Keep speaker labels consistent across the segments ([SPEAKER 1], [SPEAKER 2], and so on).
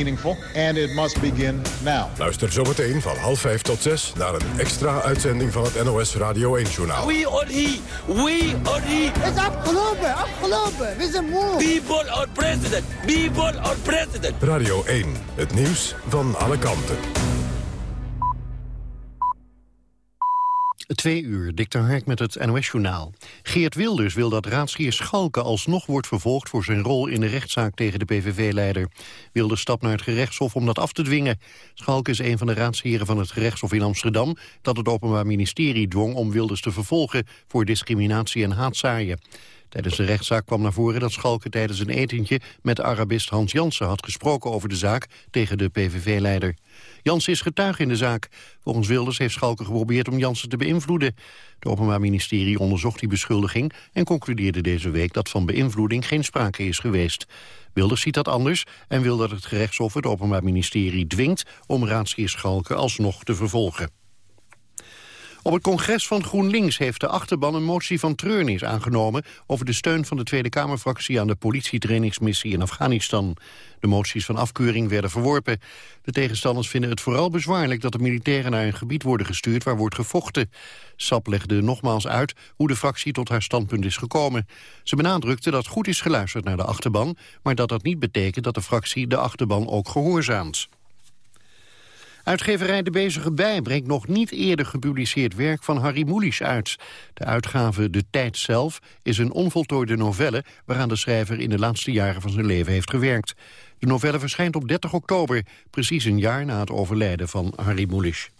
[SPEAKER 1] meaningful and it must begin now.
[SPEAKER 2] Luister zometeen van half vijf tot zes naar een extra uitzending van het NOS Radio 1-journaal.
[SPEAKER 3] We on he, we on he.
[SPEAKER 4] Het is afgelopen, afgelopen. We zijn moe.
[SPEAKER 3] People are president, people are president.
[SPEAKER 2] Radio 1, het nieuws van alle kanten.
[SPEAKER 5] Twee uur, Dikter Hark met het NOS-journaal. Geert Wilders wil dat raadsheer Schalke alsnog wordt vervolgd... voor zijn rol in de rechtszaak tegen de PVV-leider. Wilders stapt naar het gerechtshof om dat af te dwingen. Schalke is een van de raadsheren van het gerechtshof in Amsterdam... dat het Openbaar Ministerie dwong om Wilders te vervolgen... voor discriminatie en haatzaaien. Tijdens de rechtszaak kwam naar voren dat Schalke tijdens een etentje... met Arabist Hans Jansen had gesproken over de zaak tegen de PVV-leider. Jansen is getuige in de zaak. Volgens Wilders heeft Schalke geprobeerd om Jansen te beïnvloeden. Het Openbaar Ministerie onderzocht die beschuldiging... en concludeerde deze week dat van beïnvloeding geen sprake is geweest. Wilders ziet dat anders en wil dat het gerechtshof het Openbaar Ministerie dwingt... om raadsheer Schalke alsnog te vervolgen. Op het congres van GroenLinks heeft de achterban een motie van treurnis aangenomen over de steun van de Tweede Kamerfractie aan de politietrainingsmissie in Afghanistan. De moties van afkeuring werden verworpen. De tegenstanders vinden het vooral bezwaarlijk dat de militairen naar een gebied worden gestuurd waar wordt gevochten. SAP legde nogmaals uit hoe de fractie tot haar standpunt is gekomen. Ze benadrukte dat goed is geluisterd naar de achterban, maar dat dat niet betekent dat de fractie de achterban ook gehoorzaamt. Uitgeverij De Bezige Bij brengt nog niet eerder gepubliceerd werk van Harry Mulisch uit. De uitgave De Tijd Zelf is een onvoltooide novelle... waaraan de schrijver in de laatste jaren van zijn leven heeft gewerkt. De novelle verschijnt op 30 oktober, precies een jaar na het overlijden van Harry Mulisch.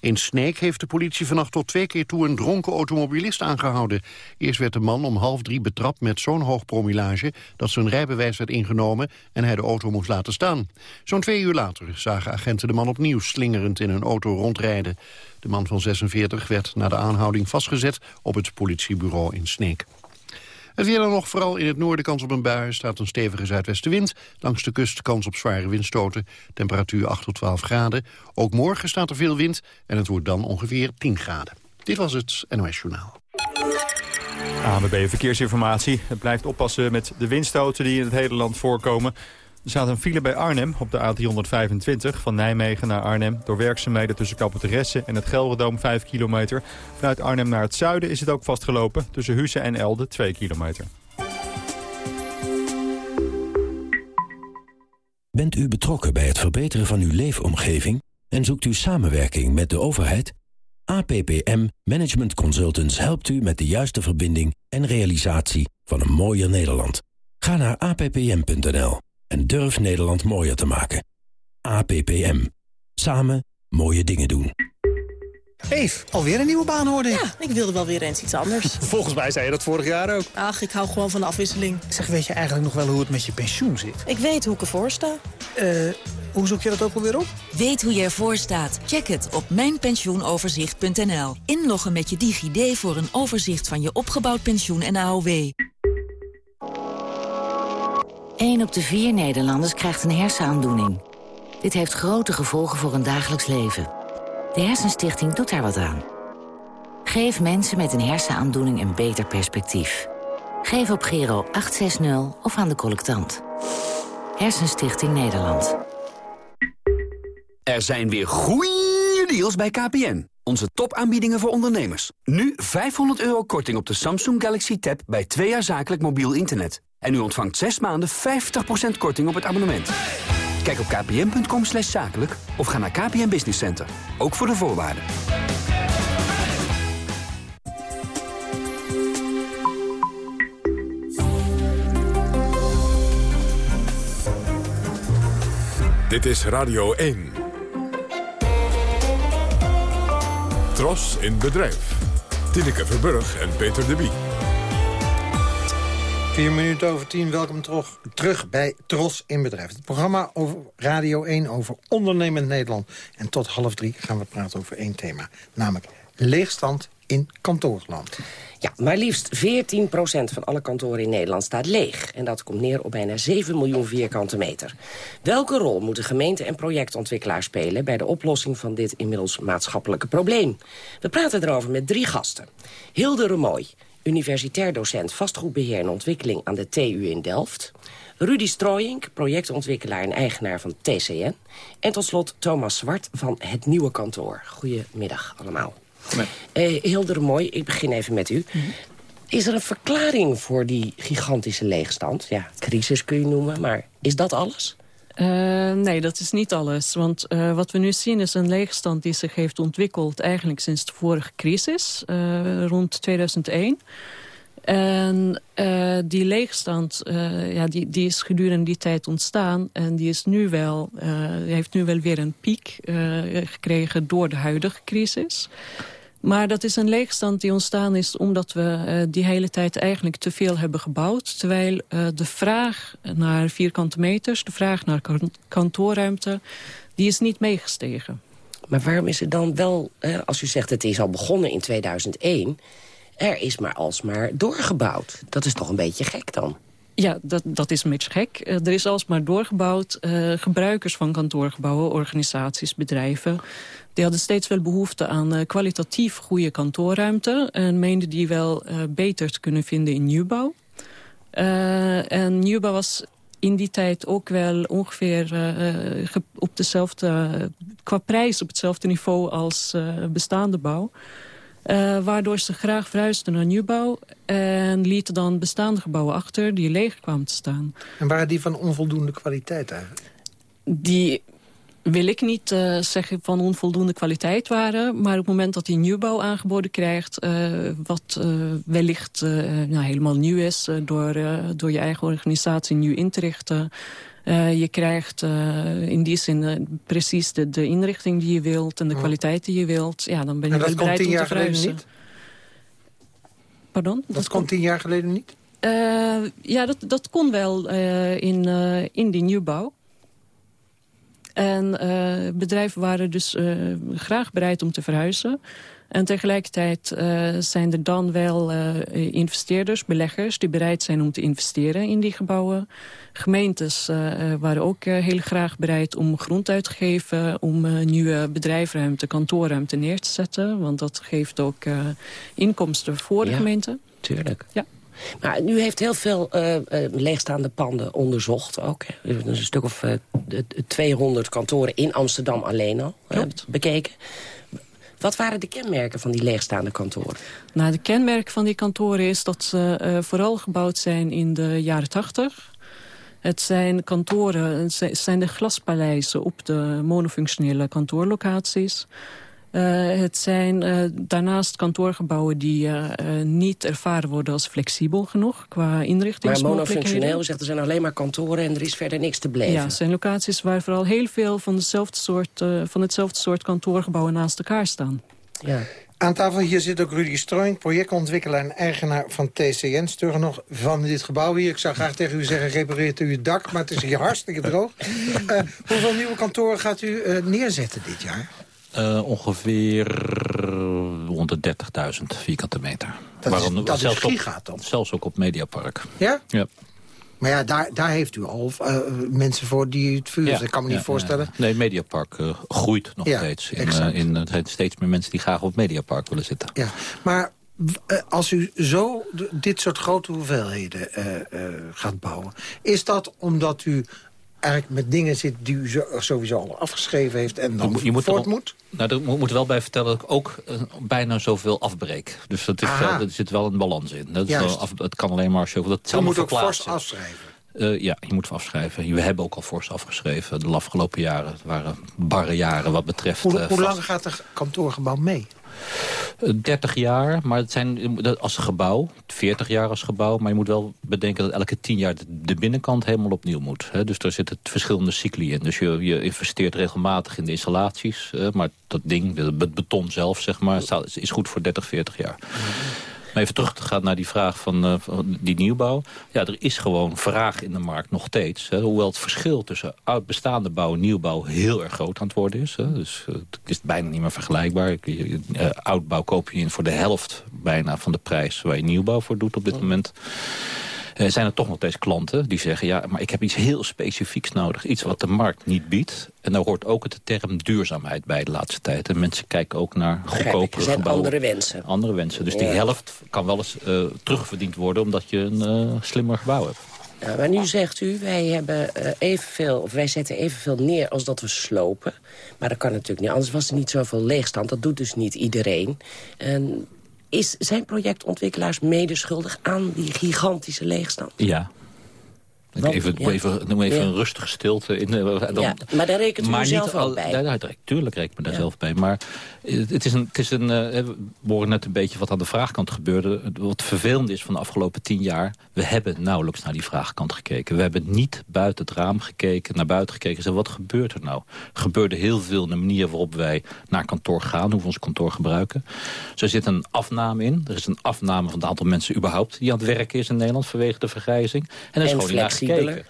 [SPEAKER 5] In Sneek heeft de politie vannacht tot twee keer toe een dronken automobilist aangehouden. Eerst werd de man om half drie betrapt met zo'n hoog promillage... dat zijn rijbewijs werd ingenomen en hij de auto moest laten staan. Zo'n twee uur later zagen agenten de man opnieuw slingerend in een auto rondrijden. De man van 46 werd na de aanhouding vastgezet op het politiebureau in Sneek. Het weer dan nog, vooral in het noorden kans op een bui. staat een stevige zuidwestenwind. Langs de kust kans op zware windstoten. Temperatuur 8 tot 12 graden. Ook morgen staat er veel wind en het wordt dan ongeveer 10 graden. Dit was het NOS Journaal.
[SPEAKER 6] ANWB Verkeersinformatie. Het blijft oppassen met de windstoten die in het hele land voorkomen. Er staat een file bij Arnhem op de A325 van Nijmegen naar Arnhem... door werkzaamheden tussen Kapoteresse en het Gelredoom 5 kilometer. Vanuit Arnhem naar het zuiden is het ook vastgelopen tussen Husse en Elde 2 kilometer.
[SPEAKER 7] Bent u betrokken bij het verbeteren van uw leefomgeving... en zoekt u samenwerking met de overheid? APPM Management Consultants helpt u met de juiste verbinding en realisatie van een mooier Nederland. Ga naar appm.nl en durf Nederland mooier te maken. APPM. Samen mooie dingen doen.
[SPEAKER 8] Eef, alweer een nieuwe baan hoorde ik.
[SPEAKER 9] Ja, ik wilde wel weer eens iets anders.
[SPEAKER 8] Volgens mij zei je dat vorig jaar ook.
[SPEAKER 9] Ach, ik hou gewoon van de afwisseling.
[SPEAKER 8] Zeg, weet je eigenlijk nog wel hoe het met je pensioen zit?
[SPEAKER 9] Ik weet hoe ik ervoor sta.
[SPEAKER 8] Eh, hoe zoek je dat ook alweer op?
[SPEAKER 10] Weet hoe je ervoor staat? Check het op mijnpensioenoverzicht.nl. Inloggen met je DigiD voor een overzicht van je opgebouwd pensioen en AOW.
[SPEAKER 11] 1 op de vier Nederlanders krijgt een hersenaandoening. Dit heeft grote gevolgen voor hun dagelijks leven. De Hersenstichting doet daar wat aan. Geef mensen met een hersenaandoening een beter perspectief. Geef op Gero 860 of aan de collectant. Hersenstichting Nederland.
[SPEAKER 12] Er zijn weer goeie deals bij KPN. Onze topaanbiedingen voor ondernemers. Nu 500 euro korting op de Samsung Galaxy Tab bij twee jaar zakelijk mobiel internet. En u ontvangt 6 maanden 50% korting op het abonnement. Kijk op kpn.com slash zakelijk of ga naar KPN Business Center. Ook voor de voorwaarden.
[SPEAKER 2] Dit is Radio 1. Tros in bedrijf. Tineke Verburg en Peter de Wie.
[SPEAKER 13] Vier minuten over tien, welkom terug, terug bij Tros in Bedrijf. Het programma over Radio 1 over ondernemend Nederland. En tot half drie gaan we praten over één thema. Namelijk leegstand in kantoorland.
[SPEAKER 14] Ja, maar liefst 14% van alle kantoren in Nederland staat leeg. En dat komt neer op bijna 7 miljoen vierkante meter. Welke rol moeten gemeente en projectontwikkelaars spelen... bij de oplossing van dit inmiddels maatschappelijke probleem? We praten erover met drie gasten. Hilde Remooi, universitair docent vastgoedbeheer en ontwikkeling aan de TU in Delft. Rudy Strooyink, projectontwikkelaar en eigenaar van TCN. En tot slot Thomas Zwart van Het Nieuwe Kantoor. Goedemiddag allemaal. Uh, Hilder Mooi, ik begin even met u. Is er een verklaring voor die gigantische leegstand? Ja, crisis kun je noemen, maar is dat alles?
[SPEAKER 15] Uh, nee, dat is niet alles. Want uh, wat we nu zien is een leegstand die zich heeft ontwikkeld... eigenlijk sinds de vorige crisis, uh, rond 2001. En die leegstand ja, die, die is gedurende die tijd ontstaan... en die, is nu wel, heeft nu wel weer een piek gekregen door de huidige crisis... Maar dat is een leegstand die ontstaan is omdat we uh, die hele tijd eigenlijk te veel hebben gebouwd. Terwijl uh, de vraag naar vierkante meters, de vraag naar kantoorruimte, die is niet meegestegen.
[SPEAKER 14] Maar waarom is het dan wel, als u zegt het is al begonnen in 2001... er is maar alsmaar doorgebouwd. Dat is toch een beetje gek dan?
[SPEAKER 15] Ja, dat, dat is een beetje gek. Uh, er is alsmaar doorgebouwd. Uh, gebruikers van kantoorgebouwen, organisaties, bedrijven... die hadden steeds wel behoefte aan uh, kwalitatief goede kantoorruimte... en meenden die wel beter te kunnen vinden in nieuwbouw. en nieuwbouw was in die tijd ook wel ongeveer op dezelfde, qua prijs op hetzelfde niveau als bestaande bouw. Uh, waardoor ze graag verhuisden naar nieuwbouw... en lieten dan bestaande gebouwen achter die leeg kwamen te staan.
[SPEAKER 13] En waren die van onvoldoende kwaliteit eigenlijk?
[SPEAKER 15] Die wil ik niet uh, zeggen van onvoldoende kwaliteit waren. Maar op het moment dat hij nieuwbouw aangeboden krijgt... Uh, wat wellicht nou, helemaal nieuw is... door, door je eigen organisatie nieuw in te richten... Uh, je krijgt uh, in die zin uh, precies de, de inrichting die je wilt... en de kwaliteit die je wilt. Ja, dan ben je wel bereid om te verhuizen.
[SPEAKER 13] Niet?
[SPEAKER 15] Pardon?
[SPEAKER 13] Dat, dat kon tien jaar geleden niet?
[SPEAKER 15] ja, dat, dat kon wel in, in die nieuwbouw. En bedrijven waren dus graag bereid om te verhuizen... En tegelijkertijd uh, zijn er dan wel uh, investeerders, beleggers... die bereid zijn om te investeren in die gebouwen. Gemeentes uh, waren ook heel graag bereid om grond uit te geven... om nieuwe bedrijfruimte, kantoorruimte neer te zetten. Want dat geeft ook inkomsten voor de
[SPEAKER 14] ja,
[SPEAKER 15] gemeente.
[SPEAKER 14] Tuurlijk.
[SPEAKER 15] Ja.
[SPEAKER 14] Maar u heeft heel veel leegstaande panden onderzocht ook. Hè? Een stuk of 200 kantoren in Amsterdam alleen al bekeken. Wat waren de kenmerken van die leegstaande kantoren?
[SPEAKER 15] Nou, de kenmerk van die kantoren is dat ze uh, vooral gebouwd zijn in de jaren tachtig. Het zijn kantoren, het zijn de glaspaleizen op de monofunctionele kantoorlocaties. Uh, het zijn uh, daarnaast kantoorgebouwen die uh, niet ervaren worden als flexibel genoeg qua inrichtingsmogelijkheden.
[SPEAKER 14] Maar monofunctioneel zegt er zijn alleen maar kantoren en er is verder niks te beleven.
[SPEAKER 15] Ja, het zijn locaties waar vooral heel veel van, dezelfde soort, van hetzelfde soort kantoorgebouwen naast elkaar staan.
[SPEAKER 14] Ja.
[SPEAKER 13] Aan tafel hier zit ook Rudy Strooing, projectontwikkelaar en eigenaar van TCN. Sturgen nog van dit gebouw hier. Ik zou graag tegen u zeggen, repareert u het dak, maar het is hier hartstikke droog. hoeveel nieuwe kantoren gaat u neerzetten dit jaar?
[SPEAKER 16] Uh, ongeveer rond de 30.000 vierkante meter.
[SPEAKER 13] Dat Waarom, is, dat zelfs is dan?
[SPEAKER 16] zelfs ook op Mediapark.
[SPEAKER 13] Ja?
[SPEAKER 16] Ja.
[SPEAKER 13] Maar ja, daar, daar heeft u al uh, mensen voor die het vuur. Ja, ik kan me niet voorstellen.
[SPEAKER 16] Ja. Nee, Mediapark uh, groeit nog steeds. In, uh, in, er zijn steeds meer mensen die graag op Mediapark willen zitten.
[SPEAKER 13] Ja, maar als u zo dit soort grote hoeveelheden gaat bouwen... is dat omdat u eigenlijk met dingen zit die u sowieso al afgeschreven heeft en dan je moet voort moet?
[SPEAKER 16] Nou, er moet wel bij vertellen dat ik ook uh, bijna zoveel afbreek. Dus dat is wel, er zit wel een balans in. Dat is wel af, het kan alleen maar als je dat
[SPEAKER 13] Je moet ook fors afschrijven.
[SPEAKER 16] Uh, ja, je moet afschrijven. We hebben ook al fors afgeschreven de afgelopen jaren. Het waren barre jaren wat betreft...
[SPEAKER 13] Hoe, uh, hoe lang gaat het kantoorgebouw mee?
[SPEAKER 16] 30 jaar, maar het zijn als gebouw. 40 jaar als gebouw. Maar je moet wel bedenken dat elke 10 jaar de binnenkant helemaal opnieuw moet. Dus daar zitten verschillende cycli in. Dus je, je investeert regelmatig in de installaties. maar dat ding, het beton zelf, zeg maar, is goed voor 30, 40 jaar. Maar even terug te gaan naar die vraag van, uh, van, die nieuwbouw. Ja, er is gewoon vraag in de markt nog steeds. Hè, hoewel het verschil tussen oud bestaande bouw en nieuwbouw heel erg groot aan het worden is. Hè. Dus uh, het is bijna niet meer vergelijkbaar. Uh, oudbouw koop je in voor de helft bijna van de prijs waar je nieuwbouw voor doet op dit moment. Uh, zijn er toch nog steeds klanten die zeggen... ja, maar ik heb iets heel specifieks nodig. Iets wat de markt niet biedt. En daar hoort ook de term duurzaamheid bij de laatste tijd. En mensen kijken ook naar goedkopere
[SPEAKER 14] zijn
[SPEAKER 16] gebouwen.
[SPEAKER 14] andere wensen.
[SPEAKER 16] Andere wensen. Dus die helft kan wel eens uh, terugverdiend worden... omdat je een uh, slimmer gebouw hebt.
[SPEAKER 14] Ja, maar nu zegt u, wij, hebben, uh, evenveel, of wij zetten evenveel neer als dat we slopen. Maar dat kan natuurlijk niet, anders was er niet zoveel leegstand. Dat doet dus niet iedereen. En is, zijn projectontwikkelaars medeschuldig aan die gigantische leegstand?
[SPEAKER 16] Ja,
[SPEAKER 14] Want-
[SPEAKER 16] even,
[SPEAKER 14] ja.
[SPEAKER 16] even, noem even
[SPEAKER 14] Ja.
[SPEAKER 16] een rustige stilte. In, dan,
[SPEAKER 14] Ja, maar daar rekent u
[SPEAKER 16] maar
[SPEAKER 14] zelf
[SPEAKER 16] al-
[SPEAKER 14] bij.
[SPEAKER 16] Ja, ja, tuurlijk reken ik me daar zelf bij. Maar het is een, het is een eh, we horen net een beetje wat aan de vraagkant gebeurde. Wat vervelend is van de afgelopen tien jaar... we hebben nauwelijks naar die vraagkant gekeken. We hebben niet buiten het raam gekeken, naar buiten gekeken. en gezegd, wat gebeurt er nou? Er gebeurde heel veel in de manier waarop wij naar kantoor gaan... hoe we ons kantoor gebruiken. Zo zit een afname in. Er is een afname van het aantal mensen überhaupt... die aan het werken is in Nederland vanwege de vergrijzing. En er is
[SPEAKER 14] En
[SPEAKER 16] gewoon. Gekeken.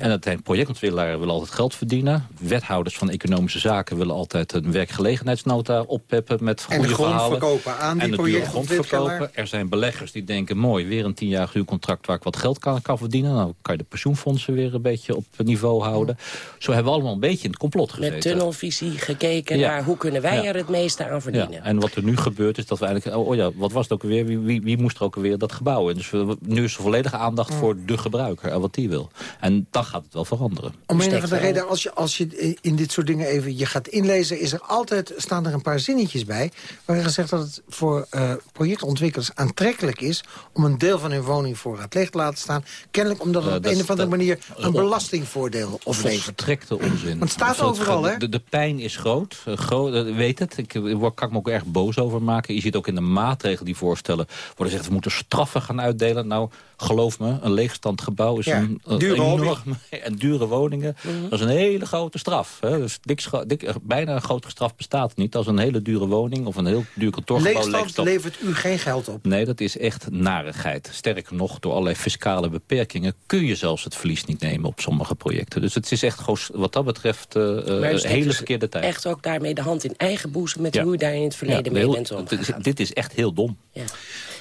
[SPEAKER 16] En dat zijn projectontwikkelaars willen altijd geld verdienen. Wethouders van economische zaken willen altijd een werkgelegenheidsnota oppeppen met
[SPEAKER 13] En
[SPEAKER 16] goede
[SPEAKER 13] de grond
[SPEAKER 16] verhalen.
[SPEAKER 13] verkopen aan die
[SPEAKER 16] en grond
[SPEAKER 13] projectontwikkelaar.
[SPEAKER 16] verkopen. Er zijn beleggers die denken, mooi, weer een tienjarig huurcontract waar ik wat geld kan, kan verdienen. Dan kan je de pensioenfondsen weer een beetje op niveau houden. Zo hebben we allemaal een beetje in het complot gezeten.
[SPEAKER 14] Met tunnelvisie gekeken
[SPEAKER 16] Ja.
[SPEAKER 14] naar hoe kunnen wij
[SPEAKER 16] Ja.
[SPEAKER 14] er het meeste aan verdienen.
[SPEAKER 16] Ja, en wat er nu gebeurt is dat we eigenlijk... Oh, oh ja, wat was het ook alweer? Wie, wie, wie moest er ook alweer dat gebouw in? Dus we, nu is er volledige aandacht voor de gebruiker en wat die wil. En dan gaat het wel veranderen.
[SPEAKER 13] Om een andere
[SPEAKER 14] wel.
[SPEAKER 13] reden, als je, als je in dit soort dingen even je gaat inlezen... Is er altijd, staan er een paar zinnetjes bij... waarin gezegd dat het voor eh, projectontwikkelaars aantrekkelijk is... om een deel van hun woningvoorraad leeg te laten staan. Kennelijk omdat het
[SPEAKER 16] Eh,
[SPEAKER 13] op een
[SPEAKER 16] is-
[SPEAKER 13] of andere
[SPEAKER 16] dat-
[SPEAKER 13] manier een belastingvoordeel oplevert.
[SPEAKER 16] Volstrekte onzin.
[SPEAKER 13] Want het staat
[SPEAKER 16] Dus
[SPEAKER 13] overal, hè?
[SPEAKER 16] De, de pijn is groot. eh, groot weet het. Ik word- kan ik me ook erg boos over maken. Je ziet ook in de maatregelen die voorstellen... worden gezegd, we moeten straffen gaan uitdelen. Nou, geloof me, een leegstandgebouw is
[SPEAKER 13] Ja,
[SPEAKER 16] een, een enorme... En dure woningen, dat is een hele grote straf. Hè? Dus dik, dik, eh, bijna een grotere straf bestaat niet... als een hele dure woning of een heel duur kantoorgebouw
[SPEAKER 13] Leegstand levert u geen geld op.
[SPEAKER 16] Nee, dat is echt narigheid. Sterker nog, door allerlei fiscale beperkingen... kun je zelfs het verlies niet nemen op sommige projecten. Dus het is echt gewoon, wat dat betreft eh, eh,
[SPEAKER 14] Maar u
[SPEAKER 16] een hele
[SPEAKER 14] dus
[SPEAKER 16] verkeerde tijd.
[SPEAKER 14] Echt ook daarmee de hand in eigen boezem... met
[SPEAKER 16] Ja.
[SPEAKER 14] hoe u daar in het verleden
[SPEAKER 16] Ja,
[SPEAKER 14] mee
[SPEAKER 16] heel-
[SPEAKER 14] bent omgegaan.
[SPEAKER 16] dit is echt heel dom.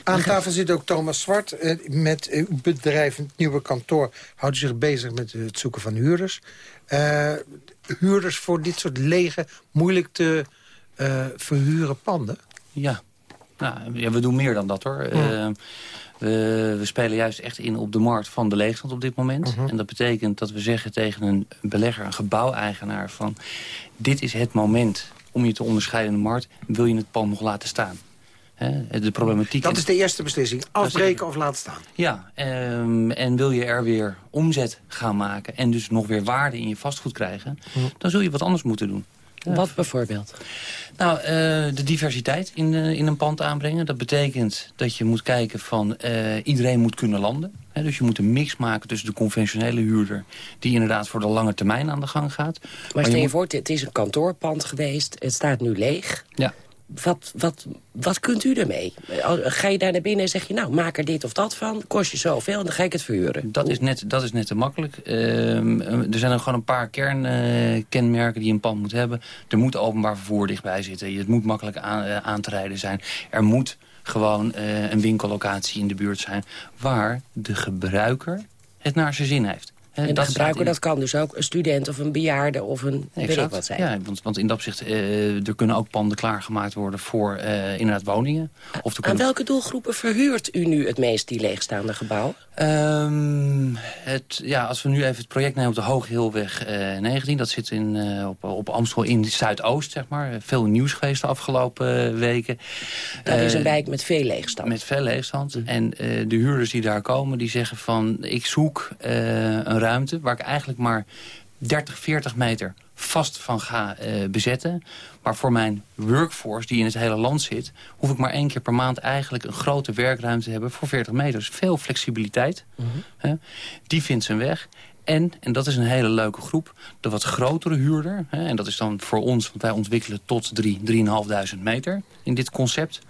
[SPEAKER 13] Aan tafel zit ook Thomas Zwart. Eh, met uw bedrijf, het nieuwe kantoor, houdt u zich bezig met het zoeken van huurders. Eh, huurders voor dit soort lege, moeilijk te eh, verhuren panden?
[SPEAKER 17] Ja. Nou, ja, we doen meer dan dat hoor. Eh, we, we spelen juist echt in op de markt van de leegstand op dit moment. En dat betekent dat we zeggen tegen een belegger, een gebouweigenaar... van dit is het moment om je te onderscheiden in de markt. Wil je het pand nog laten staan? Hè, de problematiek...
[SPEAKER 13] Dat is de eerste beslissing. Afbreken of laten staan.
[SPEAKER 17] Ja, ehm, en wil je er weer omzet gaan maken... en dus nog weer waarde in je vastgoed krijgen... dan zul je wat anders moeten doen.
[SPEAKER 14] Wat bijvoorbeeld?
[SPEAKER 17] Nou, eh, de diversiteit in, eh, in een pand aanbrengen. Dat betekent dat je moet kijken van eh, iedereen moet kunnen landen. Hè, dus je moet een mix maken tussen de conventionele huurder... die inderdaad voor de lange termijn aan de gang gaat.
[SPEAKER 14] Maar stel je
[SPEAKER 17] moet-
[SPEAKER 14] voor, het is een kantoorpand geweest. Het staat nu leeg.
[SPEAKER 17] Ja.
[SPEAKER 14] Wat, wat, wat kunt u ermee? Ga je daar naar binnen en zeg je... nou, maak er dit of dat van. Kost je zoveel en dan ga ik het verhuren.
[SPEAKER 17] Dat is net, dat is net te makkelijk. Ehm, er zijn gewoon een paar kernkenmerken die je een pand moet hebben. Er moet openbaar vervoer dichtbij zitten. Het moet makkelijk aan, eh, aan te rijden zijn. Er moet gewoon eh, een winkellocatie in de buurt zijn... waar de gebruiker het naar zijn zin heeft.
[SPEAKER 14] En
[SPEAKER 17] dat in-
[SPEAKER 14] dat kan dus ook een student of een bejaarde of een weet ik wat zijn.
[SPEAKER 17] Ja, want, want in dat opzicht, eh, er kunnen ook panden klaargemaakt worden voor eh, inderdaad woningen. Of er
[SPEAKER 14] Aan
[SPEAKER 17] kunnen...
[SPEAKER 14] welke doelgroepen verhuurt u nu het meest die leegstaande gebouwen?
[SPEAKER 17] Ehm, het, ja, als we nu even het project nemen op de Hoogheelweg eh 19... dat zit in, eh, op, op Amstel in Zuidoost, zeg maar. Veel nieuws geweest de afgelopen eh, weken.
[SPEAKER 14] Dat is een
[SPEAKER 17] Eh,
[SPEAKER 14] wijk met veel leegstand.
[SPEAKER 17] met veel leegstand. En eh, de huurders die daar komen, die zeggen van... ik zoek eh, een ruimte waar ik eigenlijk maar 30, 40 meter vast van ga eh, bezetten. Maar voor mijn workforce, die in het hele land zit... hoef ik maar één keer per maand eigenlijk een grote werkruimte te hebben... voor 40 meter. Dus veel flexibiliteit. Hè. Die vindt zijn weg. En, en dat is een hele leuke groep, de wat grotere huurder. Hè, en dat is dan voor ons, want wij ontwikkelen tot 3, 3.500 meter in dit concept.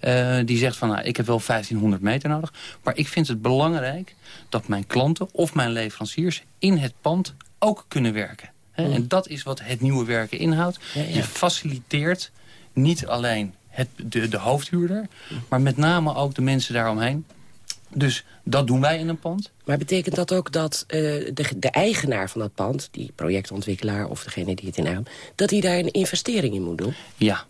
[SPEAKER 17] eh, die zegt van, nou, ik heb wel 1500 meter nodig. Maar ik vind het belangrijk dat mijn klanten of mijn leveranciers in het pand ook kunnen werken. Hè. En dat is wat het nieuwe werken inhoudt.
[SPEAKER 14] Ja, ja.
[SPEAKER 17] Je faciliteert niet alleen het, de, de hoofdhuurder, maar met name ook de mensen daaromheen. Dus dat doen wij in een pand.
[SPEAKER 14] Maar betekent dat ook dat uh, de, de, eigenaar van dat pand... die projectontwikkelaar of degene die het in aan... dat hij daar een investering in moet doen?
[SPEAKER 17] Ja.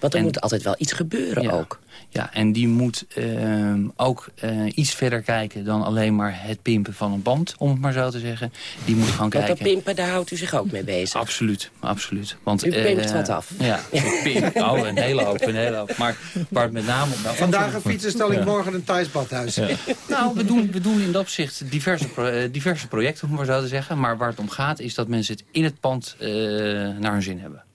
[SPEAKER 14] Want er moet altijd wel iets gebeuren
[SPEAKER 17] ja.
[SPEAKER 14] ook.
[SPEAKER 17] Ja, en die moet uh, ook uh, iets verder kijken dan alleen maar het pimpen van een band, om het maar zo te zeggen. Die moet gaan kijken.
[SPEAKER 14] Want dat pimpen, daar houdt u zich ook mee bezig?
[SPEAKER 17] Absoluut, absoluut. Want,
[SPEAKER 14] u pimpt
[SPEAKER 17] uh,
[SPEAKER 14] wat af?
[SPEAKER 17] Ja, pimp, oh, een hele hoop, een hele hoop. Maar waar het met name... Nou,
[SPEAKER 13] Vandaag een fietsenstalling, ja. morgen een thuisbadhuis.
[SPEAKER 17] Ja. nou, we doen, we doen in dat opzicht diverse, pro diverse projecten, om het maar zo te zeggen. Maar waar het om gaat, is dat mensen het in het pand naar hun zin hebben.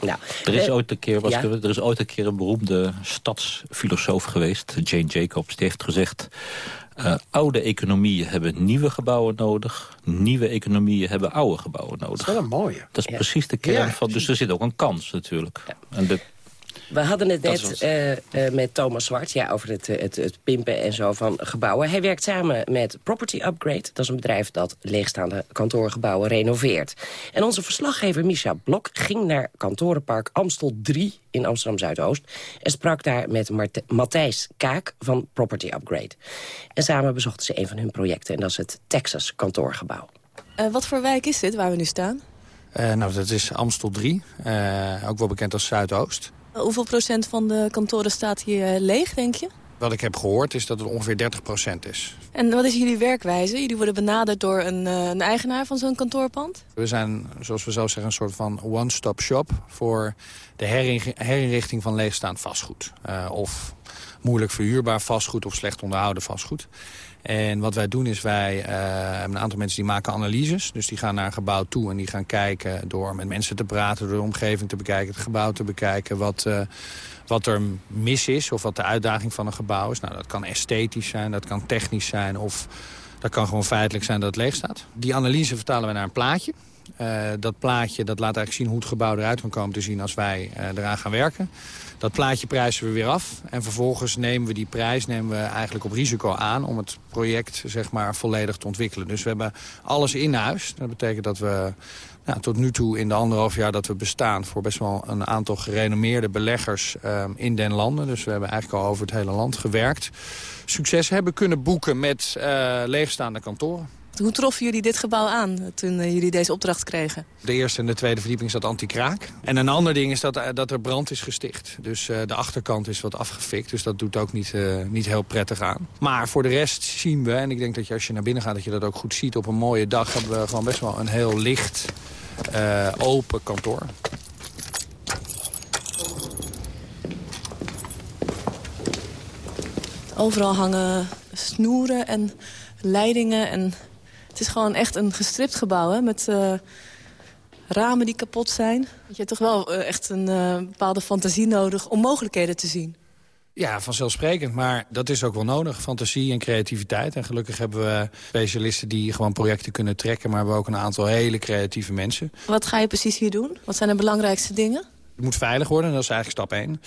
[SPEAKER 14] Nou,
[SPEAKER 16] er, is ooit een keer, was ja? er is ooit een keer een beroemde stadsfilosoof geweest, Jane Jacobs. Die heeft gezegd, uh, oude economieën hebben nieuwe gebouwen nodig. Nieuwe economieën hebben oude gebouwen nodig.
[SPEAKER 13] Dat is wel een mooie.
[SPEAKER 16] Dat is ja. precies de kern ja. van, dus er zit ook een kans natuurlijk. En de,
[SPEAKER 14] we hadden het net uh, uh, met Thomas Zwart ja, over het, het, het, pimpen en zo van gebouwen. Hij werkt samen met Property Upgrade. Dat is een bedrijf dat leegstaande kantoorgebouwen renoveert. En onze verslaggever Misha Blok ging naar kantorenpark Amstel 3 in Amsterdam-Zuidoost... en sprak daar met Mart Matthijs Kaak van Property Upgrade. En samen bezochten ze een van hun projecten en dat is het Texas kantoorgebouw.
[SPEAKER 9] Uh, wat voor wijk is dit waar we nu staan?
[SPEAKER 18] nou, dat is Amstel 3, ook wel bekend als Zuidoost.
[SPEAKER 9] Hoeveel procent van de kantoren staat hier leeg, denk je?
[SPEAKER 18] Wat ik heb gehoord is dat het ongeveer 30 procent is.
[SPEAKER 9] En wat is jullie werkwijze? Jullie worden benaderd door een, uh, een eigenaar van zo'n kantoorpand?
[SPEAKER 18] We zijn, zoals we zo zeggen, een soort van one-stop shop... voor de herinrichting van leegstaand vastgoed. Uh, of moeilijk verhuurbaar vastgoed of slecht onderhouden vastgoed. En wat wij doen is, wij hebben een aantal mensen die maken analyses. Dus die gaan naar een gebouw toe en die gaan kijken door met mensen te praten... door de omgeving te bekijken, het gebouw te bekijken... wat, uh, wat er mis is of wat de uitdaging van een gebouw is. Nou, dat kan esthetisch zijn, dat kan technisch zijn... of dat kan gewoon feitelijk zijn dat het leeg staat. Die analyse vertalen we naar een plaatje. Uh, dat plaatje dat laat eigenlijk zien hoe het gebouw eruit kan komen te zien als wij uh, eraan gaan werken. Dat plaatje prijzen we weer af. En vervolgens nemen we die prijs nemen we eigenlijk op risico aan... om het project zeg maar, volledig te ontwikkelen. Dus we hebben alles in huis. Dat betekent dat we nou, tot nu toe in de anderhalf jaar dat we bestaan... voor best wel een aantal gerenommeerde beleggers uh, in den landen. Dus we hebben eigenlijk al over het hele land gewerkt. Succes hebben kunnen boeken met uh, leegstaande kantoren.
[SPEAKER 9] Hoe troffen jullie dit gebouw aan toen uh, jullie deze opdracht kregen?
[SPEAKER 18] De eerste en de tweede verdieping is dat anti-kraak. En een ander ding is dat, uh, dat er brand is gesticht. Dus uh, de achterkant is wat afgefikt. Dus dat doet ook niet, niet heel prettig aan. Maar voor de rest zien we, en ik denk dat je als je naar binnen gaat... dat je dat ook goed ziet, op een mooie dag hebben we gewoon best wel een heel licht, open kantoor.
[SPEAKER 9] Overal hangen snoeren en leidingen en het is gewoon echt een gestript gebouw, hè, met uh, ramen die kapot zijn. Je hebt toch wel uh, echt een uh, bepaalde fantasie nodig om mogelijkheden te zien.
[SPEAKER 18] Ja, vanzelfsprekend. Maar dat is ook wel nodig. Fantasie en creativiteit. En gelukkig hebben we specialisten die gewoon projecten kunnen trekken. Maar we hebben ook een aantal hele creatieve mensen.
[SPEAKER 9] Wat ga je precies hier doen? Wat zijn de belangrijkste dingen?
[SPEAKER 18] Het moet veilig worden, dat is eigenlijk stap 1.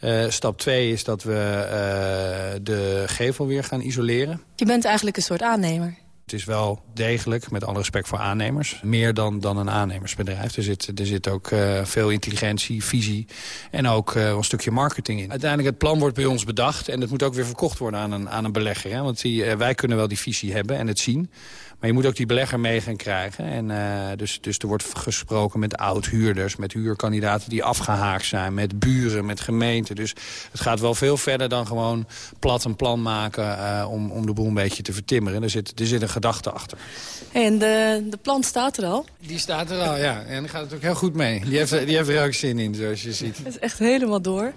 [SPEAKER 18] Uh, stap 2 is dat we uh, de gevel weer gaan isoleren.
[SPEAKER 9] Je bent eigenlijk een soort aannemer.
[SPEAKER 18] Het is wel degelijk, met alle respect voor aannemers, meer dan, dan een aannemersbedrijf. Er zit, er zit ook uh, veel intelligentie, visie en ook uh, een stukje marketing in. Uiteindelijk het plan wordt bij ons bedacht en het moet ook weer verkocht worden aan een, aan een belegger. Hè? Want die, uh, wij kunnen wel die visie hebben en het zien. Maar je moet ook die belegger mee gaan krijgen. En, uh, dus, dus er wordt gesproken met oud-huurders, met huurkandidaten die afgehaakt zijn, met buren, met gemeenten. Dus het gaat wel veel verder dan gewoon plat een plan maken uh, om, om de boel een beetje te vertimmeren. Er zit, er zit een gedachte achter.
[SPEAKER 9] En de, de plan staat er al?
[SPEAKER 18] Die staat er al, ja. En daar gaat het ook heel goed mee. Die heeft, die heeft er ook zin in, zoals je ziet.
[SPEAKER 9] Het is echt helemaal door.